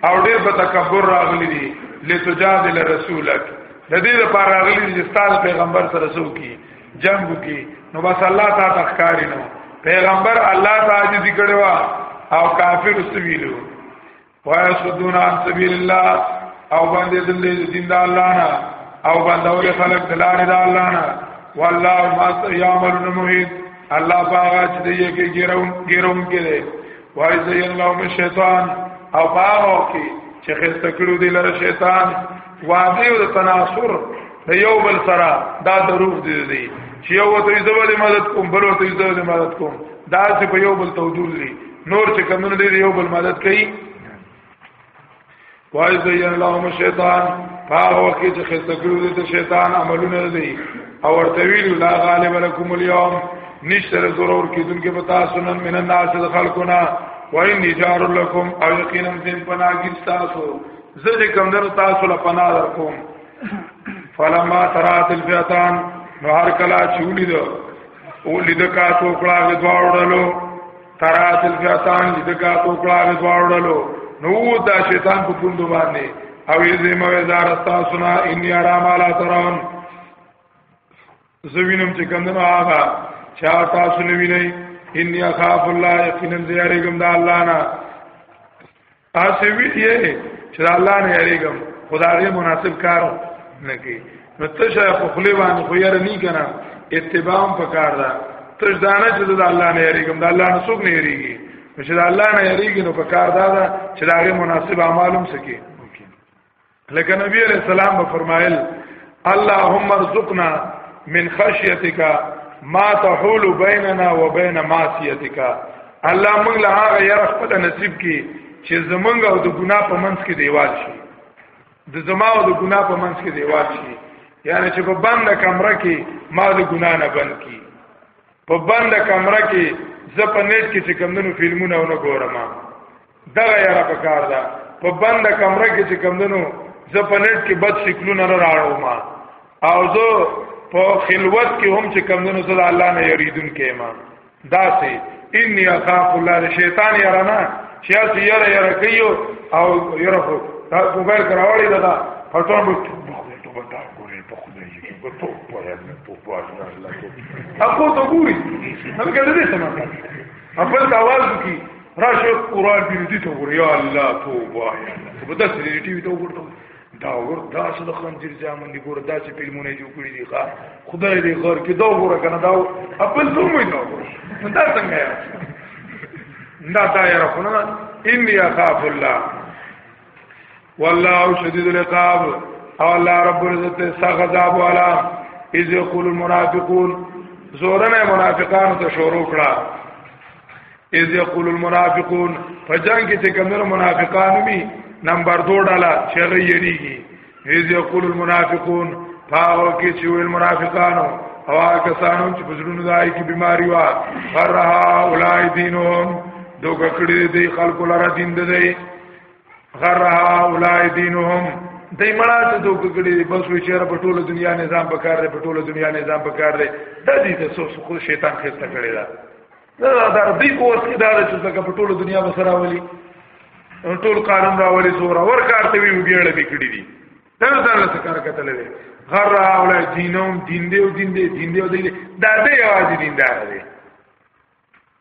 او ډیر په تکبر راغلی دي لتجادل رسولک د دې لپاره راغلی دي چې ستاسو پیغمبر سره سو کی جنگ کی نو بس الله تا تخکاری نو پیغمبر الله تعالی ذکر وا او کافر سویلو ويصدون عن سبيل الله او باندې د دین د الله نه او باندې ول خلق د لارې د الله نه والله ما يعملون محيط الله باغا چې دې کې ګیرون ګیرون کې دې وای زي الله من شیطان او باغو کې چې خسته کړو دې لره شیطان وادي او تناصر د یو بل سره دا دروغ دي دي چې یو ته یې مدد کوم بل ته یې مدد کوم دا چې په یو بل توجول دي نور چې کمونه دي یو بل مدد کوي وای زین لهم شیطان هغه وخت چې خسته کړو دي ته شیطان عملونه دي او ورته ویل لا غالب لكم اليوم نشتر ضرور کیدون کې پتا سنن من الناس خلقنا وان نجار لكم او یقینا زم پناګی تاسو زه دې کوم در تاسو له پناه در کوم فلما ترات الفیتان نو هر کلا چولی دو اولی دو کاتو کلاغ دوارو ڈلو ترات الفیاتان چې دغه تو کړه د واړلو نو دا شیطان په پوند باندې او یې زمو زار استا سنا ان یرا مالا ترون زوینم چې کمنو آغا چا تاسو نوی نه ان یخاف الله یقینا زیارګم د الله نه تاسو وی یې چې الله نه یریګم خدای مناسب کار نه کوي نو تشه په خلی باندې خو یې نه کنه اتباع په کار ده تش دانه چې د الله نه یریګم د الله نه څوک نه یریږي چې د الله نه یریږي نو په کار ده چې داغه مناسب اعمالوم سکے لکه نبی علیہ السلام به فرمایل اللهم ارزقنا من خشیتک ما تحول بیننا وبین معصیتک الله موږ له هغه یره خپل نصیب کی چې زمونږ او د ګناه په منځ کې دیوال شي د زما او د ګناه په منځ کې دیوال شي یعنی چې په بند کمره کې ما د ګناه نه بند کی په بند کمره کې زه په نیټ کې چې کمندونو فلمونه ونه ګورم دغه یاره په کار ده په بند کمره کې چې کمندونو زه په نیټ کې بد شکلونه نه راړوم او زه په خلوت کې هم چې کمندونو زه الله نه یریدون کې ما داسې انی اخاف الله شیطان یاره نه چې اسی یاره یاره کوي او یره خو موبایل کراوړی دا پټون بوت بخو ته بندار ګورې په خدای په تو په هر نه په پاس نه الله کو اخو ته ګوري هغه کړه دې سم کړه خپل आवाज کی راشه قران دې دې ته ګوري یا الله توبه په داس دې ټي وي ته ګورته دا ور دا څه د خنجر ځامن دي ګور دا چې فلمونه جوړ کړی دي ښا خدای دې غر کې دا ګور کنه دا خپل ته مې دا ګور دا څنګه یا دا دا یا رخونه ان یا خاف الله والله شدید العقاب او الله رب العزت سخت عذاب والا اذ یقول المنافقون زورنه منافقان ته شروع کړه اذ یقول المنافقون فجان کې چې کومه منافقان می نمبر 2 ډاله چغې یریږي اذ یقول المنافقون فاو کې چې ویل منافقانو او هغه کسانو چې بزرونو دای کی بیماری وا فرها اولای دینهم دوګه کړی دی خلکو لاره دین دی غر اولای دینهم دای مړه ته دوک کړي بس وی چیرې په ټوله دنیا نظام پکار دی په ټوله دنیا نظام پکار دی د دې ته سو سو شیطان خسته کړی دا دا د دې کوس کې دا چې څنګه په ټوله دنیا مسره ولي ټول قانون راولي زور اور کار ته وی وګړه بکړي دي دا ځان له کار کتل دي غر اولای دینهم دین دی او دین دی دین دی او دین دی دا دې یوازې دیندار دی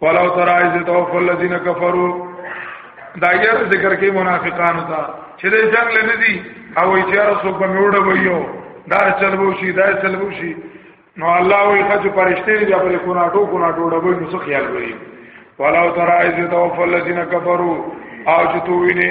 ولو ترى اذ توفى الذين كفروا دا یې ذکر کې منافقانو ته چې د جنگ لنه دي او یې چیرې څوک به میوړه ویو دا چلو شي دا چلو شي نو الله وی خج پرشته دی پر کو نه ټو کو نه ټو ډبل نو خیال وی ولو ترى اذ توفى الذين كفروا او چې تو ویني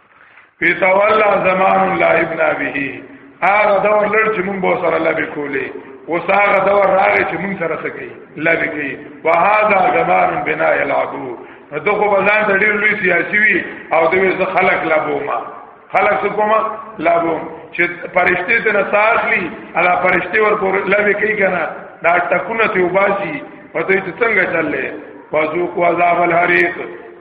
فی تولا زمان لا ابن به هغه دور لړ چې مونږ به سره لبه کولې اوس هغه دور راغی چې مونږ سره سکی لبه کوي وهذا زمان بنا يلعبو دغه په ځان ته ډیر لوی سیاسي وي او دوی ز خلق لبوما خلق څه کومه لبوم چې پرشته ته نه ساخلی الا پرشته ور پور لبه کوي کنه دا ټکونه ته وباسي پته چې څنګه چللې وذوق عذاب الحریق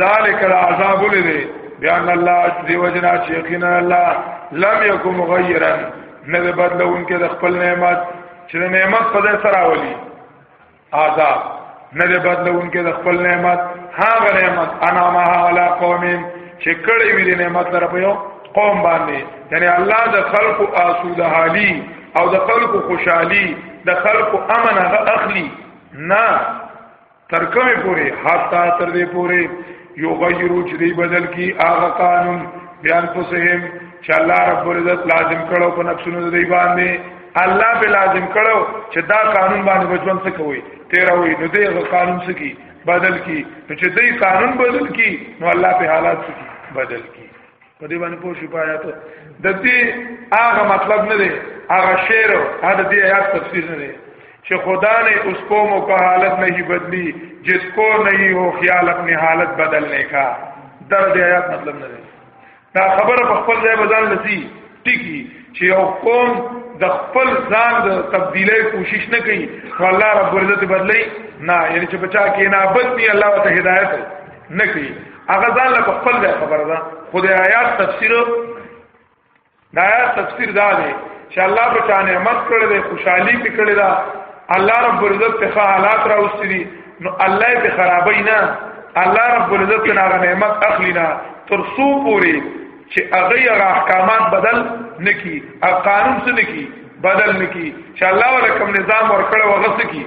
ذالک العذاب لذي بیان الله دی وجنا چې یقینا الله لم یکم مغیرا نه بدلون کې د خپل نعمت چې نعمت په ځای سره ولي عذاب نه بدلون کې د خپل نعمت هغه نعمت انا ما علی قوم چې کړي وی د نعمت لپاره په یو قوم باندې یعنی الله د خلق آسوده حالی او د خلق خوشحالی د خلق امن هغه اخلي نه تر کومه پوری حتا تر دې پوری یو غیرو چې دی بدل کی هغه قانون بیان پسهم چې الله رب العزت لازم کړو په نفسونو دی باندې الله به لازم کړو چې دا قانون باندې بچون څه کوي تیرا وي نو دې قانون څه کی بدل کی نو چې دې قانون بدل کی نو الله په حالات څه بدل کی په دې باندې پوه شو پایاتو د دې هغه مطلب نه دی هغه شعر هغه دې آیات تفسیر نه دی چې خدا نے اس کو موقع حالت نہیں بدلی جس کو نہیں ہو خیال اپنی حالت بدلنے کا درد آیات مطلب نه دی دا خبره په خپل ځای بزان لسی ټکی چې یو قوم د خپل ځان د تبدیلې کوشش نه کوي الله رب عزت بدلی نه یعنی چې بچا کې نه بدلی الله ته هدایت نکي هغه ځان له خپل ځای خبره ده خو د آیات تفسیر د آیات تفسیر دا دی چې الله په چا نعمت کړی دی خوشحالي کې کړی ده الله رب العزت ته حالات راوستي نو الله به خرابې نه الله رب العزت نه هغه نعمت اخلي نه تر څو پوري چې هغه هغه احکامات بدل نکي او قانون څه نکي بدل نکي چې الله ولکم نظام ورکړ وغس کی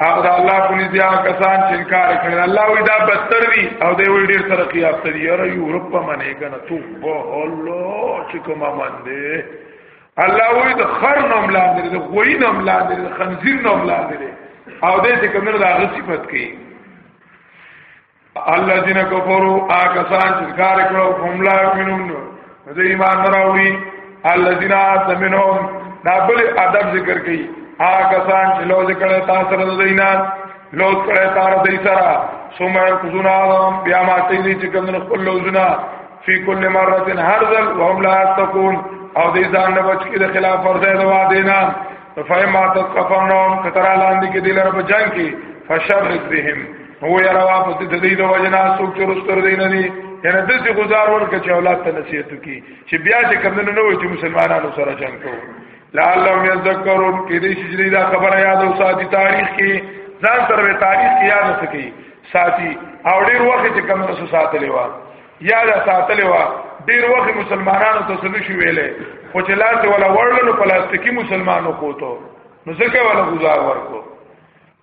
هغه د الله په نزیا کسان چې انکار کړي الله وی دا بدتر دي او دی وی ډیر ترقی یافته دي یاره یورپ په منې کنه تو به الله چې کوم باندې الله وی د خر نوم لاندې د غوی نوم لاندې د خنزیر نوم لاندې او دې چې کومه دا غصفت کوي الذين كفروا اكسان چې کار کړو هم لا يؤمنون دې ایمان راوړي الذين سمنهم دا بل ادب ذکر کړي اکسان چې لوز کړه تاسو سره دینا لوز کړه تاسو دې سره سمع کذنا بیا ما ته دې چې کوم خپل لوزنا فی کل مره هرذل وهم لا تكون او دې ځان نه بچ کې د خلاف ورځه دوا دینا فایما تطفنهم کترا لاندې کې دلر په جنگ کې فشرد بهم هو يروا په دې دې د وجنا سوق چرستر دین دي یعنی د دې گزار ورکه چې اولاد ته نصیحت کی چې بیا چې کمنه نه وي چې مسلمانانو سره جنگ کوو لعلهم یذکرون کې دې چې دا خبره یاد او ساتي تاریخ کې ځان سره تاریخ کې یاد سکی ساتي او ډیر وخت چې کمنه سو ساتلې و یاد ساتلې وا ډیر وخت مسلمانانو ته سلو شو ویلې خو چې لاس ولا ورلل پلاستیکی مسلمانو کوته نو ځکه ولا گزار ورکو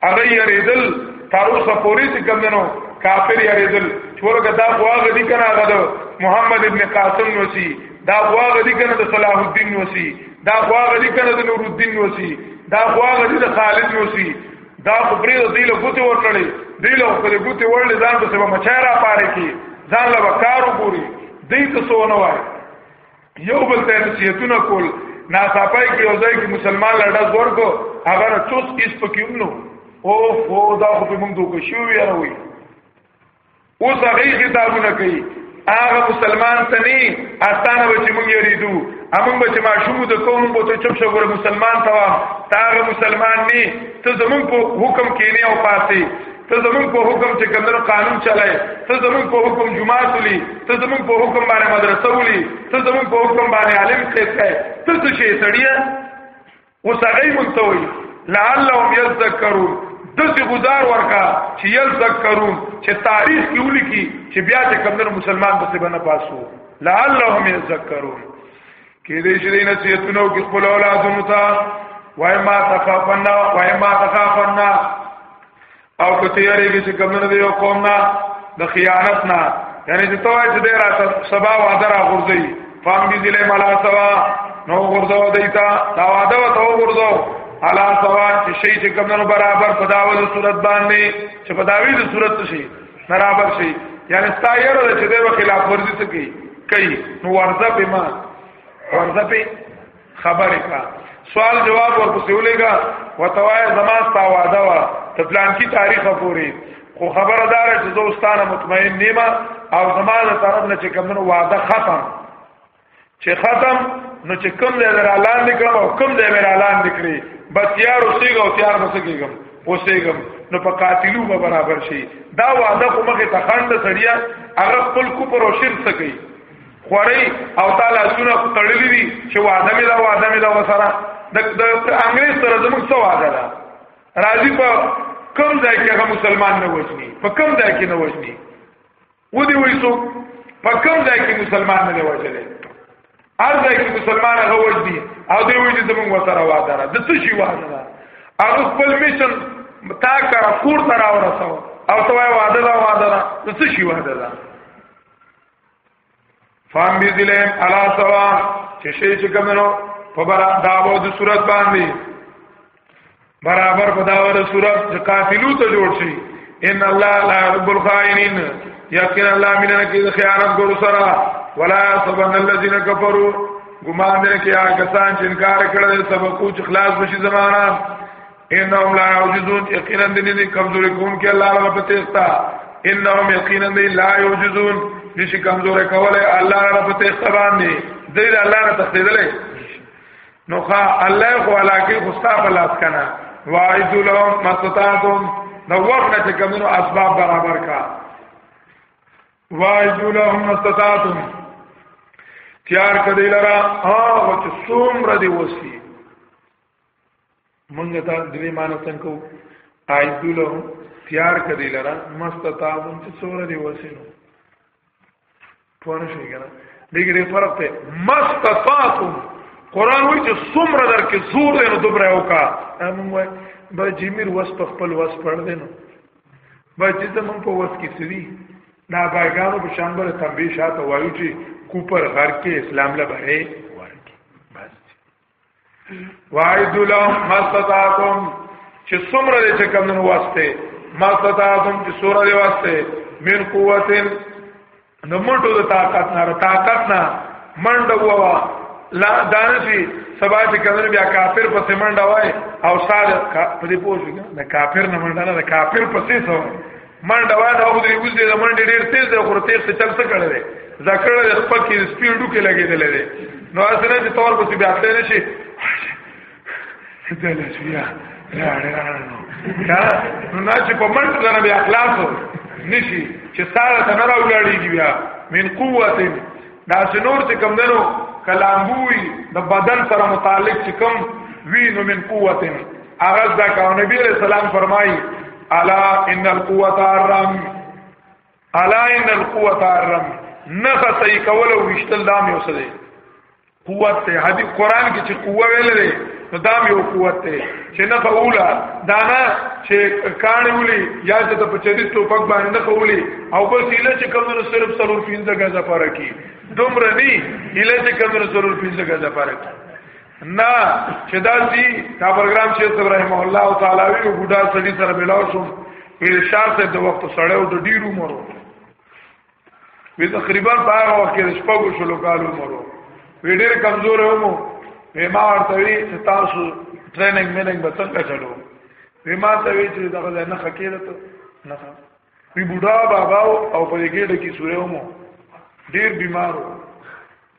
هغه یریدل تر اوسه پوری چې کمنو کافر یریدل چې ورګه دا خواغه دي کنه هغه محمد ابن قاسم نوسی دا خواغه دي کنه د صلاح الدین نوسی دا خواغه دي کنه د نور الدین نوسی دا خواغه دي د خالد نوسی دا خو پرې د دې له ګوتې ورکړلې دې له خو دې ګوتې ورلې ځان په سبا مچای را پاره کی ځان له وکار وګوري دې ته سو نه وای یو بل ته نصیحتونه کول ناصافای کې یو ځای کې مسلمان لړډه زور کو هغه چوس اس پکې ونو او فو دا خو په موږ دوه شو وی راوي اوس هغه خطابونه کوي هغه مسلمان سني استانه به چې مونږ یریدو امون به چې ماشوم د کوم بو ته چپ شو ګره مسلمان ته وام تا هغه مسلمان نه ته زمون په حکم کې نه او پاتې ته زمون په حکم چې کندر قانون چلای ته زمون په حکم جمعه تلی ته زمون په حکم باندې مدرسه ولي ته زمون په حکم باندې عالم قیس ہے ته څه شي سړیا اوس هغه مونته وي لعلهم یذکرون دسی گزار ورکا چې یذکرون چې تاریخ کې ولي کی چې بیا چې کمنو مسلمان به څه بنه پاسو لعلهم یذکرون کې دې چې نصیحتونو کې خپل اولادونو ته وای ما تخافنا وای ما تخافنا او که تیاریږي چې کومنه دی یو قوم نه د خیانت نه یعنی چې توای چې دی را سبا وعده را غورځي فام بي ذله ملا سوا نو غورځو دیتا دا وعده و ته غورځو علا سوا چې شي چې کومنه برابر په داوود صورت باندې چې په داوود صورت شي برابر شي یعنی ستایره چې دی خلاف ورزي څه کوي کوي نو ورځه به ما ورځه به خبره کا سوال جواب ورپسې ولېګا وتوای زما ستا وعده وا ته پلان کی تاریخ پوری خو خبره دار چې دوستانه مطمئن نیمه او زما له طرف نه چې کومو وعده ختم چې ختم نو چې کوم دې در اعلان نکړم او کوم دې مې اعلان نکړي بس یار اوسېګا او تیار بسګم اوسېګم نو په قاتلو به برابر شي دا وعده کومه ته خند سړیا هغه خپل کو پر او شرک کوي خوري او تعالی سونه تړلې دي چې وعده مې دا وعده مې دا وسره د د انګريز سره زموږ څه وعده ده راځي په کم ځای کې هغه مسلمان نه وښني په کم ځای کې نه وښني و دې وایي څوک په کم ځای کې مسلمان نه وښلې هر ځای کې مسلمان هغه وښني او دې وایي چې موږ وسره وعده ده د څه شي وعده ده هغه خپل میشن تا کرا کور تر اورسو او توای وعده ده وعده ده د څه شي وعده ده فام بی ذلیم علا سوا چې شي چې کمنو په برا داو د صورت باندې برابر په داو د صورت چې قاتلو ته جوړ شي ان الله لا يحب الخائنين یقینا الله مینه کې خیانت ګور سره ولا سبن الذين كفروا ګمان دې کې هغه کسان چې انکار کړل سبقو چې خلاص بشي زمانہ انهم لا يعجزون یقینا دې کمزوري کوم کې الله رب ته استا انهم یقینا دې لا يعجزون نشي کمزوري کوله الله رب ته استا باندې دې الله نه تخدیدلې نو ښا الله خو علاقه خوستا په لاس کنه واعذ لهم مستطاعتم نو وخت نه چې کومو اسباب برابر کا واعذ لهم مستطاعتم تیار کړي لرا هغه چې څومره دی وسی مونږ ته د دې معنی څنګه عائد له تیار کړي لره مستطاعون چې څوره دی وسینو پونه شي کنه دغه فرق ته مستطاعون قران وایي چې څومره درکې زور دی نو دوبره وکا امون وای به جمیر وس په خپل وس پړ دی نو به چې زمون په وس کې سړي دا بایګانو په شامبر تنبیه شاته وایو چې کوپر غر کې اسلام له بهره وعید لهم ما استطاعتم چې څومره دې چې کم نو واسطه ما استطاعتم چې سوره دې واسطه من قوتن نو موټو د طاقت نه طاقت نه منډه ووا لا دانشي سبا چې کله بیا کافر په سیمنډه وای او ساده په دې پوښتنه د کافر نه منډه نه د کافر په څه سو منډه وای دا ودري اوس دې منډه ډیر تیز ده خو تیز څه چل څه کړی دی ذکر د خپل کې سپیډو کې لګیدل دی نو اسنه چې تور په بیا خپل نشي دل شي یا راړ راړ نو دا نو نه چې په منډه نه بیا خلاص نشي چې ساره ته نه راوړيږي بیا من قوت دا سنور چې کم دنو کلامبوي د بدن سره متعلق چې کم وی نو من قوت هغه ځکه نبی رسول الله فرمایي الا ان القوت الرم الا ان القوت الرم نه خصي کول او وشتل دام یو سره قوت ته حدیث قران کې چې قوه ویل لري نو دام یو قوت ته چې نه فولا دانا چې کانې ولي یا چې ته په چریز ټوپک باندې نه فولي او بس اله چې کوم نو صرف سلور فینځه غزا پاره کی دومره نه اله چې کوم نو سلور فینځه غزا پاره کی نه چې دا سي دا پروګرام چې صاحب رحم الله تعالی وی او ګډا سړي سره ملاو شو ویل شار ته د وخت سره او د ډیرو مرو وی تقریبا په هغه وخت کې شپږو شلو کالو مرو وی ډیر کمزور هم وی ما ورته وی چې تاسو ټریننګ میننګ به څنګه چلو وی ما ته وی چې دغه نه خکېده ته نه وی بوډا بابا او په دې کې ډکی سورې هم ډیر بیمارو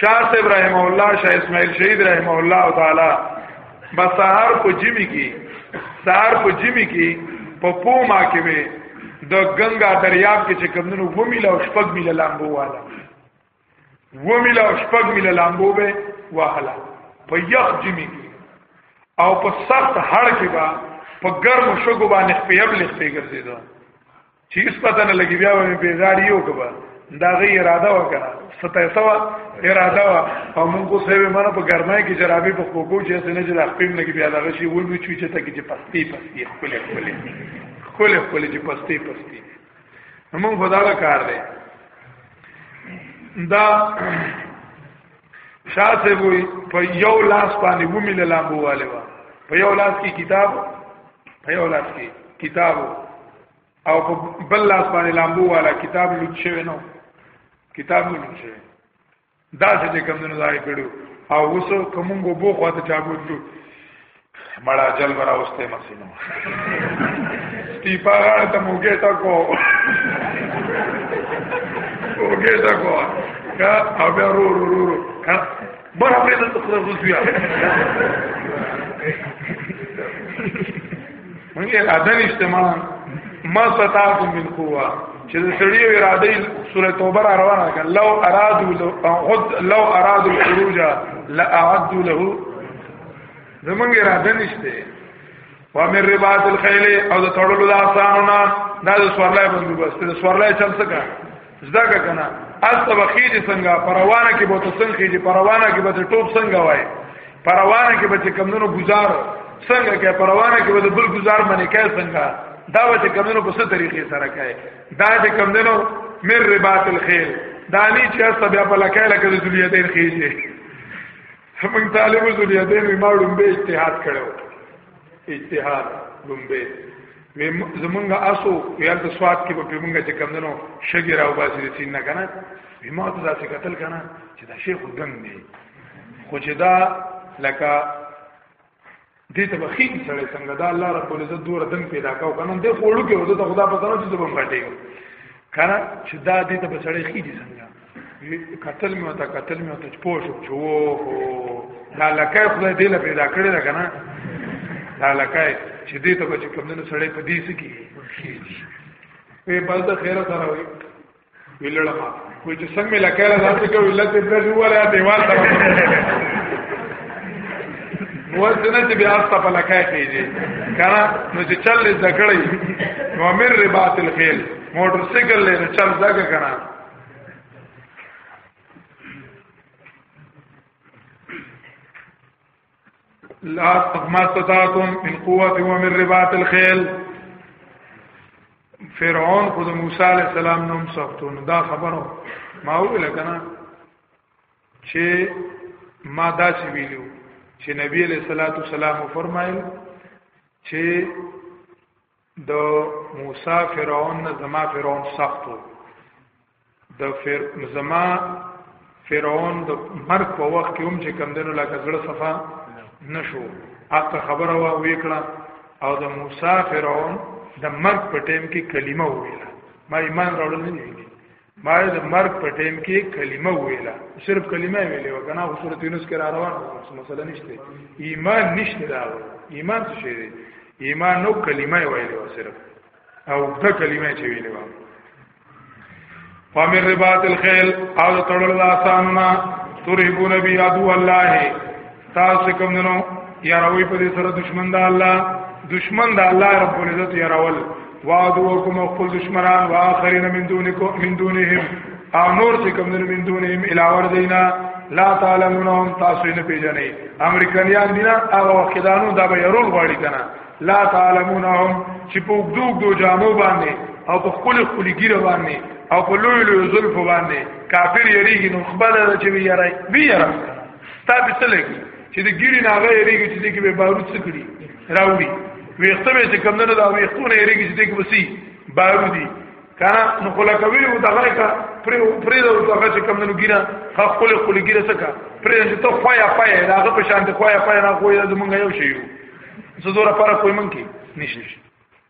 شاه صاحب رحم الله شاه اسماعیل شهید رحم الله تعالی بس سهار په جمی کې سهار په جمی کې په پوما کې به د ګنگا دریاب کې چې کمندونو و میلا او شپږ میلا لامبو واله و میلا او شپږ میلا لامبو به واهلا په یخ جمی کې او په سخت هړ کې با په ګرم شګو باندې خپل لختې ګرځیدو چې اس پته نه لګي بیا به بیزاری یو کبه دا غي اراده وکړه ستا سوا اراده وا او موږ کو سوي مانه په ګرمای کې جرابې په کوکو چې سنه چې لخپیم نه کې بیا دغه شی ولوي چې چې تک چې پستی پستی خپل خپل خپل خپل چې پستی پستی موږ خدای کار دی دا شاسه وي په یو لاس باندې ومل لامبو والے وا په یو لاس کې کتاب په یو لاس کې کتاب او په بل لاس باندې لامبو والا کتاب لوټ شوی نو کتاب لوټ شوی دا چې کوم نه ځای کړو او اوس کومو بو خو ته چا بوتلو مړه جل برا اوسته مسینو سپی پاغړ ته موګه تا کو موګه تا کو کا او بیا رو رو رو بره پرې د تخره روزیا مونږ اراده نشته ما ما ستاسو من قوه چې د سړی اراده سوره توبه را روانه کړه لو ارادو لو ارادو الخروج لا اعد له زمونږ اراده نشته وامر رباط الخيل او د تړلو د آسانونه دا د سوړلای بندوبست د سوړلای چل څه زده کنه اس ته وخیږي څنګه پروانه کې به ته څنګه خېږي پروانه کې به ته ټوب څنګه وای پروانه کې به چې کمونو گزار څنګه کې پروانه کې به د بل گزار باندې کې څنګه دا به چې کمونو په څه طریقې سره کوي دا چې کمونو مر ربات الخيل دانی چې سبب لکه لکه د دنیا دین خېږي موږ طالب زوریا دې مې ما ډومبه اجتهاد کړو اجتهاد ډومبه زمونږ اسو یال د سواد کې په موږ چې کمندنو شګیر او باسي د سین نه کنه ما ته ځکه قتل کنه چې دا شیخ دنګ دی خو چې دا لکه دې ته بخي سره څنګه دا الله رب العزت دوره دم پیدا کاو کنه دې خوړو کې وځه ته خدا په ځانو چې زبم غټي کنه چې دا دې ته بسړې خې دي څنګه قتل مې وتا قتل مې وتا چې پوه شو چې وو دا لکه خدای دې له پیدا کړې ده کنه دا لکه چې دې ته چې کوم نه سړې په دې سکی وي بل ته خیره سره وي ویلړم وای چې څنګه ملا کړه دا څه کوي لته پر وره دیوال ته وځنه چې بیا تاسو په لکه کېږي کنه نو چې چل زکړی نو امر ربات الخيل موټر سایکل له چل زګ کنه لا ما استطعتم من قوت ومن رباط الخيل فرعون خود موسی علی السلام نوم سختون دا خبرو ما ویل کنه چې ما دا چې ویلو چې نبی علیہ الصلوۃ والسلام فرمایل چې د موسی فرعون نه زما فرعون سختو د فر... زما فرعون د مرګ په وخت کې هم چې کم دنو لکه زړه صفه نشو اته خبره وا وکړه او د موسی فرعون د مرګ په ټیم کې کلمه وویله ما ایمان راوړل نه دی ما د مرګ په ټیم کې کلمه ویله صرف کلمه ویلې وکنه او سورۃ یونس کې را روان اوس مسله نشته ایمان نشته دا ایمان څه شی دی ایمان نو کلمه ویلې و صرف او دا کلمه چې ویلې و فامر رباط الخيل او تړل لاسانونه ترهبون بی عدو الله تاسو کوم نو یاروي په دې سره دشمن د الله دشمن د الله رب العزت یاراول وعدوکم خپل دشمنان واخرین من دونکم من دونهم او نور چې کوم من دونهم علاوه دینا لا تعلمونهم تاسو نه پیژنئ امریکایان دینا هغه وخدانو دا به يرول غواړي کنه لا تعلمونهم چې په وګدو دو جامو باندې او په خپل خپل ګیره باندې او په لوی لوی زلف باندې کافر یریږي نو خبره ده چې وی یری وی یری ستا به څه لګي چې د ګیری نه هغه یریږي چې دې کې به بارود څه کړي راوړي ویخته به چې کمونه دا ویختونه یریږي چې دې کې بسی بارودي کنه نو خلا کوي او دغه کا پر پر دا دغه چې کمونه ګیره خپل خپل ګیره سکا پر چې ته خوایا خوایا داغه په شان ته خوایا خوایا نه خو یې زمونږ یو شی یو زه زوره پر کوی مونږ کې نشته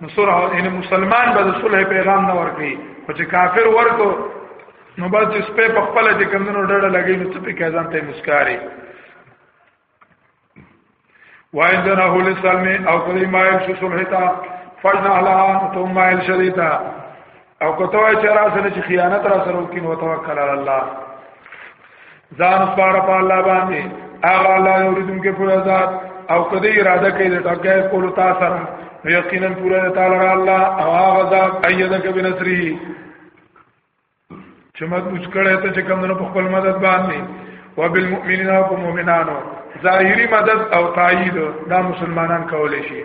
نو سره ان مسلمان به د صلح پیغام نه ورکړي او چې کافر ورکو نو بس چې سپه په خپل چې کمونو ډډه لګي نو څه په کازان ته مسکاري وایندنه لسلم او کلی مایل شو صلح تا فجنا لها تو مایل شریتا او کته وای چې را سره چې خیانت را سره وکړي نو توکل علی الله ځان سپاره په الله باندې هغه الله یریدون کې پورا ذات او کدی اراده کوي د ټکه کول تا سره یقینا پورا تعالی الله او هغه ذات ایدک بنصری چې مضبوط کړه ته چې کمونو په خپل مدد باندې او بالمؤمنین او مؤمنانو ظاهری مدد او تایید دا مسلمانان کولای شي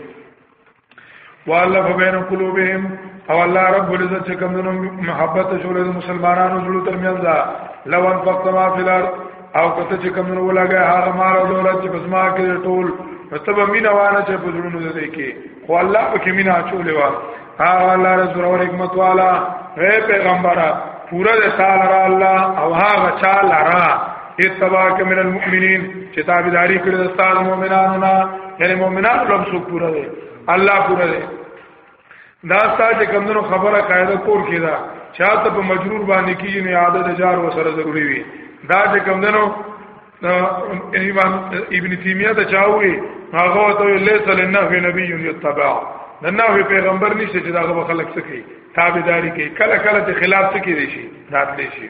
والله بین قلوبهم او الله رب العزت چې کوم دنو محبت شول د مسلمانانو جوړ ترمنځ دا لو ان فقط ما فی الارض او کته چې کوم دنو لګا هغه مال او دولت چې بسما کې ټول مطلب مینا وانه چې بزرونو دې کې خو الله په کې مینا چولې وا هغه الله رسول او حکمت والا اے پیغمبره پورا د تعالی را الله او هغه چا لرا اتباک من المؤمنین چې تابعداري کړې د استاد مؤمنانو نه یعنی مؤمنان لوم سو پورا دی الله پورا دی دا ستاسو کمونو خبره قاعده کور کې دا چاته په مجرور باندې کیږي نه عادت جار و سره ضروری وي دا چې کمونو ابن تیمیه ته چاوي هغه ته لیس لنه نبی یتبع د نوې پیغمبر نشته چې دا غو خلق سکی تابعداري کوي کله کله ته خلاف سکی دي شي راتلی شي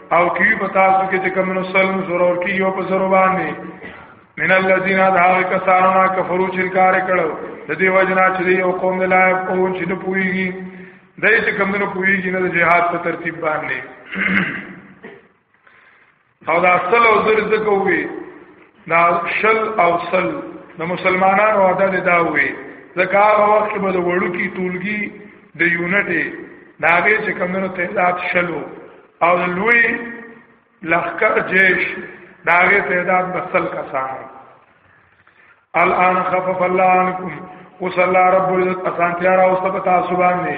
او کی په تاسو کې چې کوم نو سلم زور او کی یو په زور باندې من الذين دعوا كسرنا كفروا چې کار کړو د دې وجنا چې یو قوم نه لایق او چې نه پويږي دای چې کوم نه پويږي نه د جهاد په ترتیب باندې او دا اصل او زر زکوي دا شل او سل د مسلمانانو عدد دا وي ځکه هغه وخت کې به د وړو کې ټولګي د یونټ دا به چې کمونو تعداد شلو او لوی لخکر جیش دا به تعداد بسل کسانو الان خفف الله عنكم وصلى الله رب العزت اسانتیا را اوسه په تاسو باندې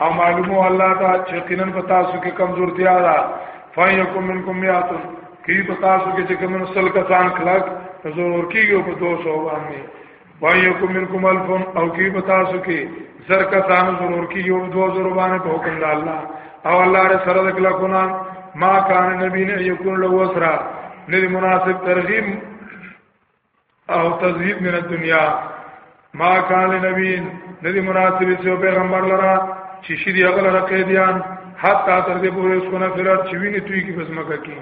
او معلومه الله ته چې کینن په تاسو کې کمزورتیا ده فایکم منکم میاتن کی په تاسو کې چې کوم سل کسان خلق زور کیږي په 200 باندې وایکم منکم الف او کی په تاسو کې زر کسان زور کیږي په 2000 باندې په حکم د الله او الله رې سره د کلا کونه ما کان نبی نه یکون له وسرا نه مناسب ترغیب او تزهید من الدنیا ما کان لنبی ندی مناسب چې پیغمبر لرا چې شې دی هغه لرا قیدیان حتی تر دې پورې اس کو نه فرار چې ویني توی کې بس مکه کې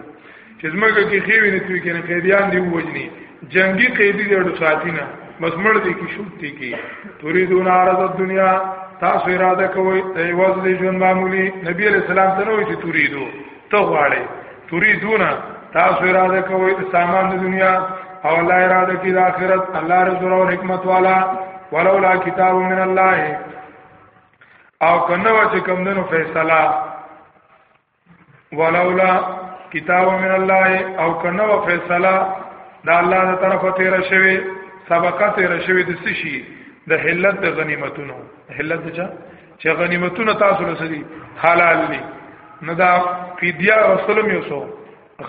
چې زمګه کې خې ویني توی کې نه قیدیان دی وجني جنگي قیدی دی ډو ساتینه بس مړ دی کې شوت دی کې تريدون عرض الدنیا تاسو اراده کوئ د یوازې ژوند معمولی نبی علیہ السلام ته نو چې تريدو ته غواړي تريدون تاسو اراده کوي سامان د دنیا او الله اراده کوي د آخرت الله رسول او حکمت والا ولولا کتاب من الله او کنه وا چې کوم دنو فیصله ولولا کتاب من الله او کنه وا فیصله دا الله د طرفه تیر شوی سبقه تیر شوی د سشي د حلت د غنیمتونو حلت چا چې غنیمتونه تاسو له سړي حلال دي نه دا فدیه رسول مې وسو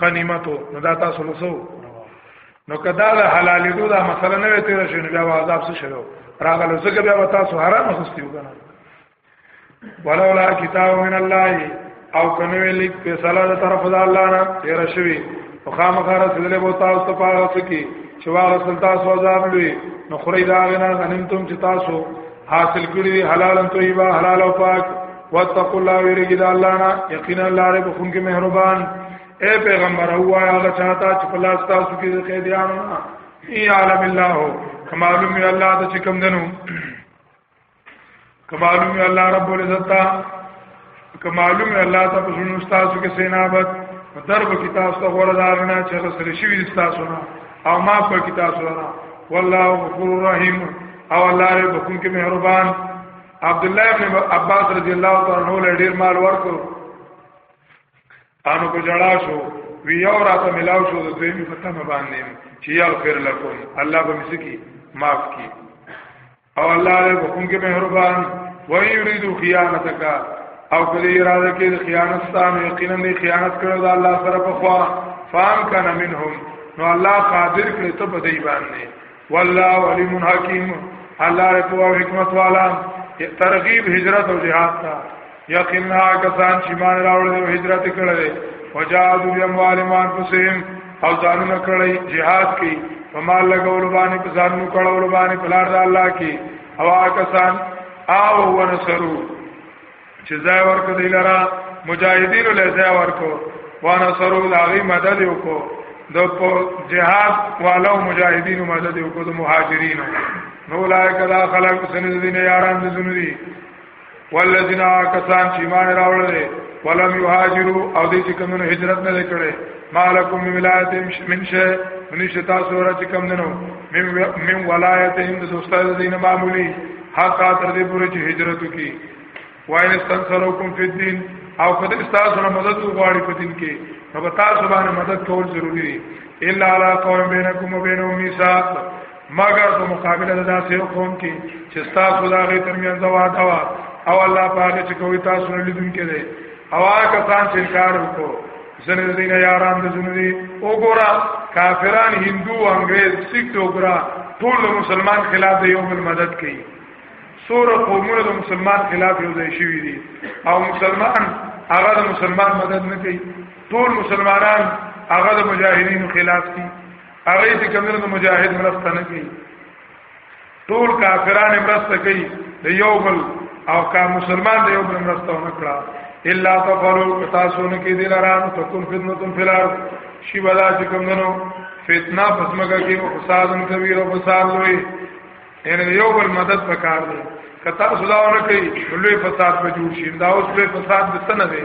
غنیمتو نه دا تاسو له سو نو کدا د حلالې دوه دا مسله نه وته راشي نو بیا عذاب څه شلو راغله ځکه بیا تاسو حرام خوستیو کنه ولولا کتاب من الله او کنه وی لیک په صلاح د طرف د الله نه تیر شوی او خامخا رسول به تاسو ته پاغه سکی چې واغه سلطان سوزاب لوی نو خوري دا غنا غنیمتم چې تاسو حاصل کړی حلال او طیبه حلال او پاک واتقوا الله ویرګی د الله نه یقینا الله رب خون کې مهربان اے پیغمبر هو هغه چاته چې په لاس تاسو کې د قیدیانو نه ای عالم الله کمالو می الله ته چې کم دنو کمالوم الله رب العزت کمالوم الله ته په شنو استادو کې سینابت په درب کتاب څخه غوړه داغنا چې سره شي وي استادو نه او ما په کتاب سره نه والله غفور رحیم او الله رب کوم کې مهربان عبد الله ابن عباس رضی الله تعالی عنہ له ډیر مال ورکو انو کو جړا شو وی یو راته ملاو شو د دوی په تمه باندې چې یغفر لكم الله به مسکی معاف کی او الله له حکم کې مهربان وای یریدو خیانتک او کله اراده کې د خیانت ستانه یقینا نه خیانت کړو دا الله سره په خوا فام کنا منهم نو الله قادر کړي ته په دی باندې والله علیم حکیم الله رب او حکمت والا ترغیب هجرت او جهاد ته یقینا کسان چې مان راوړل او هجرت کړل وجاهد بهم والمان فسهم او ځانونه کړی jihad کی فمال لګول باندې په ځانونو کړول باندې پلار د الله کی او کسان او ونصرو چې ځای ورکړ دی لرا مجاهدین له ځای ورکو ونصرو لاغي مدد وکړو د جهاد والو مجاهدینو مدد وکړو د مهاجرینو نو لایک دا خلق سن دین یاران د زنری والذین کسان چې ایمان راوړل ولم یهاجروا او دې چې کومو هجرت نه کړي مالکم من ولایت من شی من شتا سورہ چې کوم دنو من ولایت هند دوستای دین معمولی حتا تر دې پورې چې هجرت وکي وایل استنصرکم فی الدین او کله تاسو سره مدد وغواړي په دین کې نو تاسو باندې مدد کول ضروری دی الا علی قوم بینکم و بینهم میثاق مګر په مقابله د داسې یو قوم کې چې تاسو دا غي ترمنځ واده وا او الله پاک چې کوي تاسو نه لیدونکي دي او هغه کسان چې کار وکړو زنه دینه یاران د زنه دي وګوره کافران هندو انګريز سیک وګوره ټول مسلمان خلاف د یو بل مدد کوي سور قومونه د مسلمان خلاف یو ځای شوی دي او مسلمان هغه د مسلمان مدد نه کوي ټول مسلمانان هغه د مجاهدینو خلاف دي هغه چې کمنو د مجاهد مرسته نه کوي ټول کافران مرسته کوي د یو بل او کا مسلمان د یو بل مرسته نه کړه الا تفعلوا تاسو نه کې دي لران تكون فتنه في الارض شی بلا چې کمنو فتنه پسمګه کې او فساد کبیر او فساد لوی ان یو بل مدد پکار دی کتا صدا نه کوي لوی فساد په جوړ شي دا اوس لوی فساد د سن دی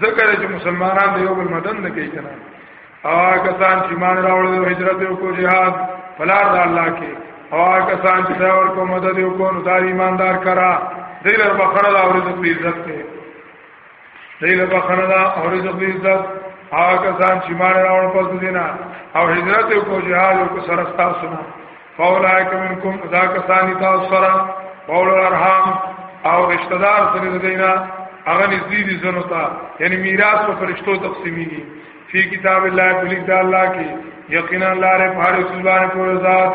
ذکر چې مسلمانان د یو بل مدد نه کوي کنه او کسان چې مان راوړل او هجرت وکړو jihad فلار د الله کې او کسان چې دا ورکو مدد وکړو نو دا ایماندار کرا دې له بخره دا اورې د عزت ته دې له بخره دا اورې د عزت او کسان چې مان راوړل پس دینا او هجرت وکړو jihad او سره تاسو نه فاولائک منکم اذا کسان تاسو سره فاول الارحام او رشتہ دار سره دینا هغه نږدې دي زنو ته یعنی میراث په فرشتو تقسیمېږي فی کتاب الله پلیک دا الله کی یقینا الله ر پاره سبحانه پر ذات